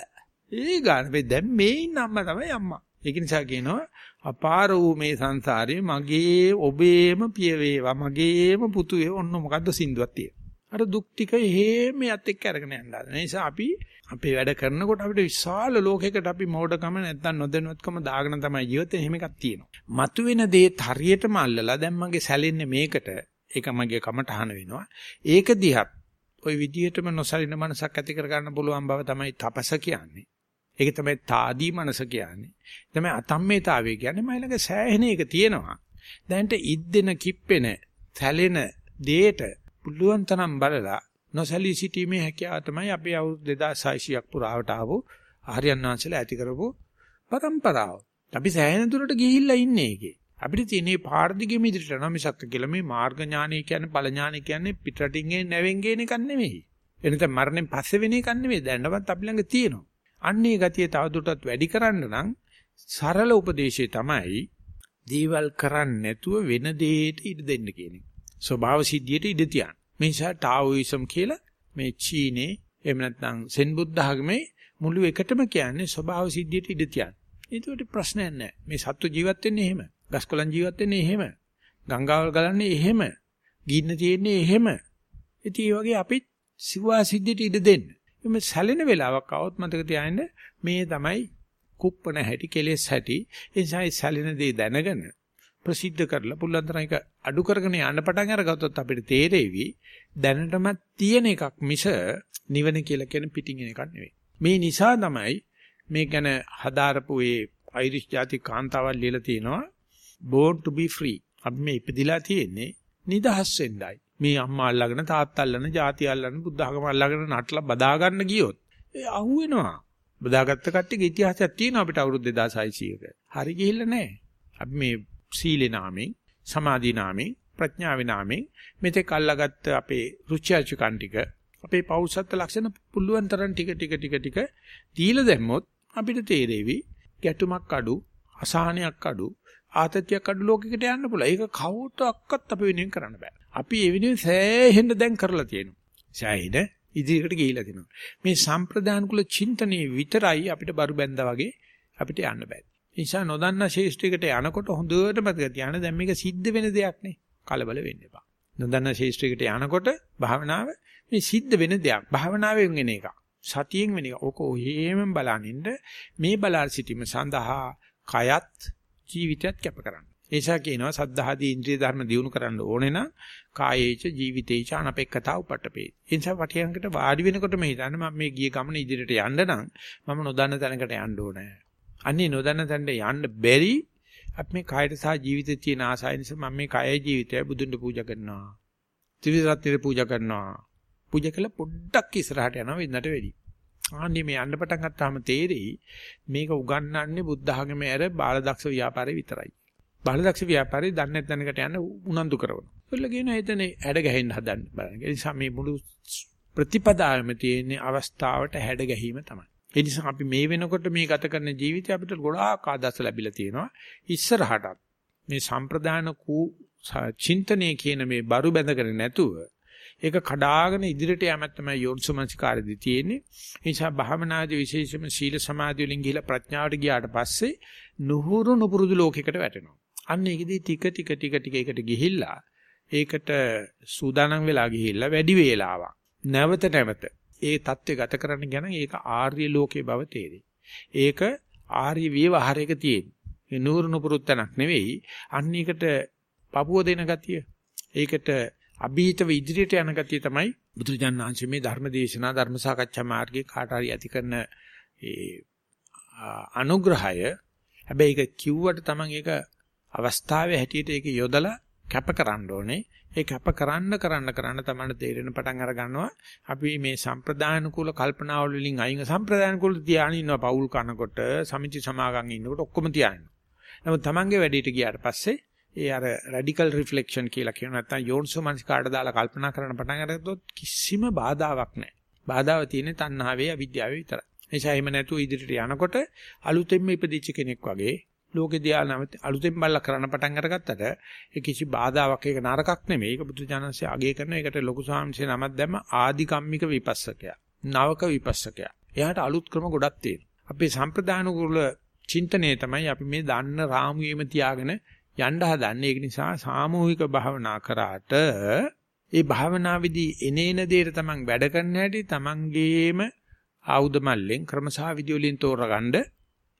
ඒ ගාන මේ දැන් මේ ඉන්න අම්මා තමයි අම්මා. ඒක නිසා කියනවා අපාර වූ මේ සංසාරේ මගේ ඔබේම පිය වේවා මගේම පුතු වේ ඔන්න මොකද්ද සින්දුවක් තියෙන. අර දුක් ටික හේම යත් එක්ක අරගෙන යනවා. ඒ නිසා අපි අපේ වැඩ කරනකොට අපිට විශාල ලෝකයකට අපි මෝඩකම නැත්තම් නොදැනුවත්කම දාගෙන තමයි ජීවිතේ එහෙම එකක් තියෙනවා. මතුවෙන දේ හරියටම අල්ලලා දැන් මගේ සැලෙන්නේ මේකට. ඒක මගේ කමටහන වෙනවා. ඒක දිහත් ওই විදිහටම නොසලින මනසක් ඇති කරගන්න පුළුවන් බව තමයි තපස කියන්නේ. ඒක තමයි తాදී මනස කියන්නේ. තමයි අතම්මේතාවය කියන්නේ මයි ළඟ සෑහෙන එක තියෙනවා. දැන්ට ඉද්දෙන කිප්පෙන සැලෙන දේට පුළුවන් තරම් බලලා නොසලී සිටීමේ හැකියාව තමයි අපි අවුරුදු 2600ක් පුරාවට ආවු ආර්යයන් වහන්සේලා ඇති කරපු පරම්පරාව. අපි සෑහෙන දුරට ගිහිල්ලා ඉන්නේ ඒකේ. අපිට තියෙන මේ පාර දිගේ මිදිරට යනවා මිසක් කියලා මේ මාර්ග ඥානය කියන්නේ ඵල ඥානය කියන්නේ පිටරටින් නැවෙන් ගේන එකක් නෙමෙයි. එනිසා මරණයෙන් පස්සේ වෙන එකක් නෙමෙයි. දැනවත් අපි ළඟ තියෙනවා. අන්නේ ගතිය තවදුරටත් වැඩි කරන්න නම් සරල උපදේශය තමයි දේවල් කරන්නේ නැතුව වෙන දෙයකට ඉඩ දෙන්න කියන එක. ස්වභාව සිද්ධියට ඉඩ තියන්න. මේ නිසා ටාවොයිසම් කියලා මේ චීනේ එහෙම නැත්නම් සෙන් බුද්ධ ආගමේ මුළු එකටම කියන්නේ ස්වභාව සිද්ධියට ඉඩ තියන. ඒකට ප්‍රශ්නයක් නැහැ. මේ සත්තු ජීවත් වෙන්නේ එහෙම. ගස්කොළන් ජීවත් වෙන්නේ එහෙම. ගංගාවල් ගලන්නේ එහෙම. ගින්න තියෙන්නේ එහෙම. ඉතින් ඒ වගේ අපි සිවා සිද්ධියට ඉඩ දෙන්න. එimhe සැලෙන වෙලාවක් આવොත් මතක තියාගන්න මේ තමයි කුප්පණ හැටි කෙලෙස් හැටි. ඒ නිසා සැලෙන දේ දැනගෙන ප්‍රසිද්ධ කරලා පුළුවන් තරම් එක අඩු කරගෙන යන්න පටන් අරගත්තොත් අපිට තේරෙවි දැනටමත් තියෙන එකක් මිස නිවන කියලා කියන පිටින් එන එකක් නෙවෙයි. මේ නිසා තමයි මේ ගැන හදාරපු ඒ අයිරිෂ් ජාති කාන්තාවල් ලියලා තිනවා born to be free. අපි මේ ඉපදිලා තියෙන්නේ නිදහස් වෙන්නයි. මේ අම්මා අල්ලගෙන තාත්තා අල්ලන ಜಾති අල්ලන බුද්ධ ආගම අල්ලගෙන නටලා බදා ගන්න ගියොත් ඒ අහුවෙනවා. බදාගත්ත කට්ටියගේ ඉතිහාසයක් තියෙනවා අපිට අවුරුදු 2600ක. හරි ගිහිල්ලා නැහැ. අපි මේ සීලේ නාමයෙන්, සමාධි නාමයෙන්, ප්‍රඥාවේ නාමයෙන් මෙතෙක් අල්ලාගත්ත අපේ රුචි අරුචිකන් ටික අපේ පෞරුෂත්ව ලක්ෂණ පුළුවන් තරම් ටික ටික ටික ටික දීලා දැම්මොත් අපිට තේරෙවි ගැටුමක් අඩු, අසහනයක් අඩු, ආතතියක් අඩු ලෝකයකට යන්න පුළුවන්. ඒක කවුරුටවත් අපි වෙනුවෙන් කරන්න බෑ. අපි ඒ වෙනුවෙන් සෑහෙන්න දැන් කරලා තියෙනවා. සෑහෙන ඉදිරියට ගිහිලා තිනවා. මේ සම්ප්‍රදාන කුල චින්තනයේ විතරයි අපිට බරු බැඳා වගේ අපිට යන්න බෑ. නිසා නොදන්නා ශේෂ්ත්‍රයකට යනකොට හොඳට මතක තියාගන්න දැන් මේක සිද්ධ වෙන දෙයක් නේ. කලබල වෙන්න එපා. නොදන්නා ශේෂ්ත්‍රයකට යනකොට භාවනාව මේ සිද්ධ වෙන දෙයක්. භාවනාවෙන් වෙන එකක්. සතියෙන් වෙන එක. ඕක ඔහේම බලනින්න මේ බලාර සිටීම සඳහා කයත් ජීවිතයත් කැප කරන්න. ඒසා කියනවා සද්ධාදී ඉන්ද්‍රිය ධර්ම දියුණු කරන්න ඕනේ නම් කායේච ජීවිතේච අනපෙක්කතා උපට්ඨපේ. ඒ නිසා පටියංගකට වාඩි වෙනකොට මේ හිතන්නේ මම මේ ගිය ගමන ඉදිරියට යන්න නම් මම නොදන්න තැනකට යන්න ඕනේ. අන්නේ නොදන්න තැනට යන්න බැරි අපි මේ කායයට සහ ජීවිතේ තියෙන ආසය නිසා මම මේ කායයි ජීවිතය බුදුන්ට පූජා කරනවා. ත්‍රිවිධ පූජා කරනවා. පූජා කළා පොඩ්ඩක් ඉස්සරහට යනවා වෙනදට වැඩි. ආන්නේ මේ යන්න පටන් ගත්තාම තේරෙයි මේක උගන්වන්නේ බුද්ධ ආගමේ ඇර බාලදක්ෂ ව්‍යාපාරේ විතරයි. බාලදක්ෂ ව්‍යාපාරේ දන්නේ නැත්නම්කට යන උනන්දු කරනවා. ඒගොල්ලෝ කියනවා එතන හැඩ ගැහෙන්න හදන්න බලන්න. ඒ නිසා මේ මුළු ප්‍රතිපදාවෙම තියෙන අවස්ථාවට හැඩ ගැහිම තමයි. ඒ නිසා අපි මේ වෙනකොට මේ ගත කරන ජීවිතය අපිට ගොඩාක් ආදර්ශ ලැබිලා තියෙනවා. ඉස්සරහටත් මේ සම්ප්‍රදාන කූ චින්තනයේ කියන මේ බරු බැඳගෙන නැතුව ඒක කඩාගෙන ඉදිරියට යෑමක් තමයි යෝනිසමනසිකාරයේදී තියෙන්නේ. ඒ නිසා භාවනාදී විශේෂම සීල සමාධිය වලින් ගිහිලා ප්‍රඥාවට ගියාට පස්සේ නුහුරු නුපුරුදු ලෝකයකට වැටෙනවා. අන්න ඒකෙදී ටික ටික ටික ටික ඒකට ගිහිල්ලා ඒකට සූදානම් වෙලා ගිහිල්ලා වැඩි වේලාවක් නැවත නැවත ඒ தත්ත්වය ගත කරන්න ගැන ඒක ආර්ය ලෝකයේ බව තේරෙයි. ඒක ආර්ය විවහාරයක තියෙන. ඒ නూరు නුපුරුත්තනක් නෙවෙයි. අන්න ඒකට පපුව දෙන ගතිය. ඒකට අභීතව ඉදිරියට යන ගතිය තමයි බුදුරජාණන් වහන්සේ මේ ධර්ම දේශනා ධර්ම සාකච්ඡා මාර්ගයේ කාට හරි ඇති කරන ඒ අනුග්‍රහය හැබැයි ඒක කිව්වට තමන් ඒක අවස්ථාවේ හැටියට ඒක යොදලා කැප කරන්න ඕනේ ඒ කැප කරන්න කරන්න කරන්න තමයි තේරෙන පටන් අර ගන්නවා අපි මේ සම්ප්‍රදාන කුල කල්පනාවල වලින් අයින් සම්ප්‍රදාන කුල තියාගෙන ඉන්නවා පෞල් කනකොට සමිති සමාගම් ඉන්නකොට ඔක්කොම තියාගෙන. නමුත් තමන්ගේ වැඩේට ගියාට පස්සේ ඒ අර රැඩිකල් රිෆ්ලෙක්ෂන් කියලා කියන නැත්නම් යෝන්සෝ මනස්කාරට දාලා කල්පනා කරන්න පටන් අරගත්තොත් කිසිම බාධාවක් නැහැ. බාධාව තියෙන්නේ තණ්හාවේ අවිද්‍යාවේ විතරයි. එනිසා එහෙම නැතුව ඉදිරියට යනකොට අලුතෙන්ම ඉපදිච්ච කෙනෙක් වගේ ලෝකේ දිහා නැවත අලුතෙන් බල්ලා කරන්න පටන් අරගත්තට ඒ කිසි බාධාවක් ඒක නරකක් නෙමෙයි. ඒක බුදුජානන්සේ අගය කරන එකට ලොකු සාංශේ නමක් දැම්ම ආදිකම්මික විපස්සකයා. නවක විපස්සකයා. එයාට අලුත් ක්‍රම ගොඩක් තියෙනවා. අපේ සම්ප්‍රදාන කුල චින්තනයේ තමයි අපි මේ දන්න රාමුවේම තියාගෙන යන්න හදන්නේ. ඒක නිසා සාමූහික භාවනා කරාට ඒ භාවනාවේදී එනේන දෙයට තමන් වැඩ කරන්න හැටි තමන්ගේම ආයුධ මල්ලෙන් ක්‍රමසා විදි වලින් තෝරගන්න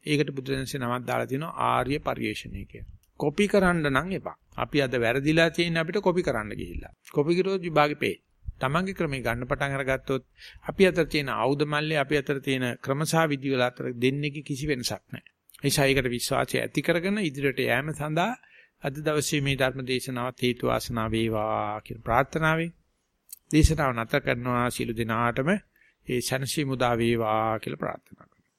ඒකට බුදුදහමේ නමක් දාලා තියෙනවා ආර්ය පරිශ්‍රණය කියලා. කොපි කරන්න නම් එපා. අපි අද වැරදිලා තියෙන අපිට කොපි කරන්න ගිහිල්ලා. කොපි කරොත් විභාගේ පේ. තමන්ගේ ක්‍රමේ ගන්න පටන් අරගත්තොත් අපි අතර තියෙන ආයුධ මල්ලේ අපි අතර තියෙන ක්‍රමසා විදි වල අතර දෙන්නේ කිසි වෙනසක් නැහැ. ඒ ශායකට විශ්වාසය ඇති කරගෙන ඉදිරියට යෑම සඳහා අද දවසේ මේ ධර්ම දේශනාවත් හේතු වාසනා වේවා කියන ප්‍රාර්ථනාවෙන් දේශනාව නැත කරනවා සියලු දෙනාටම ඒ සනසි මුදා වේවා කියලා ප්‍රාර්ථනා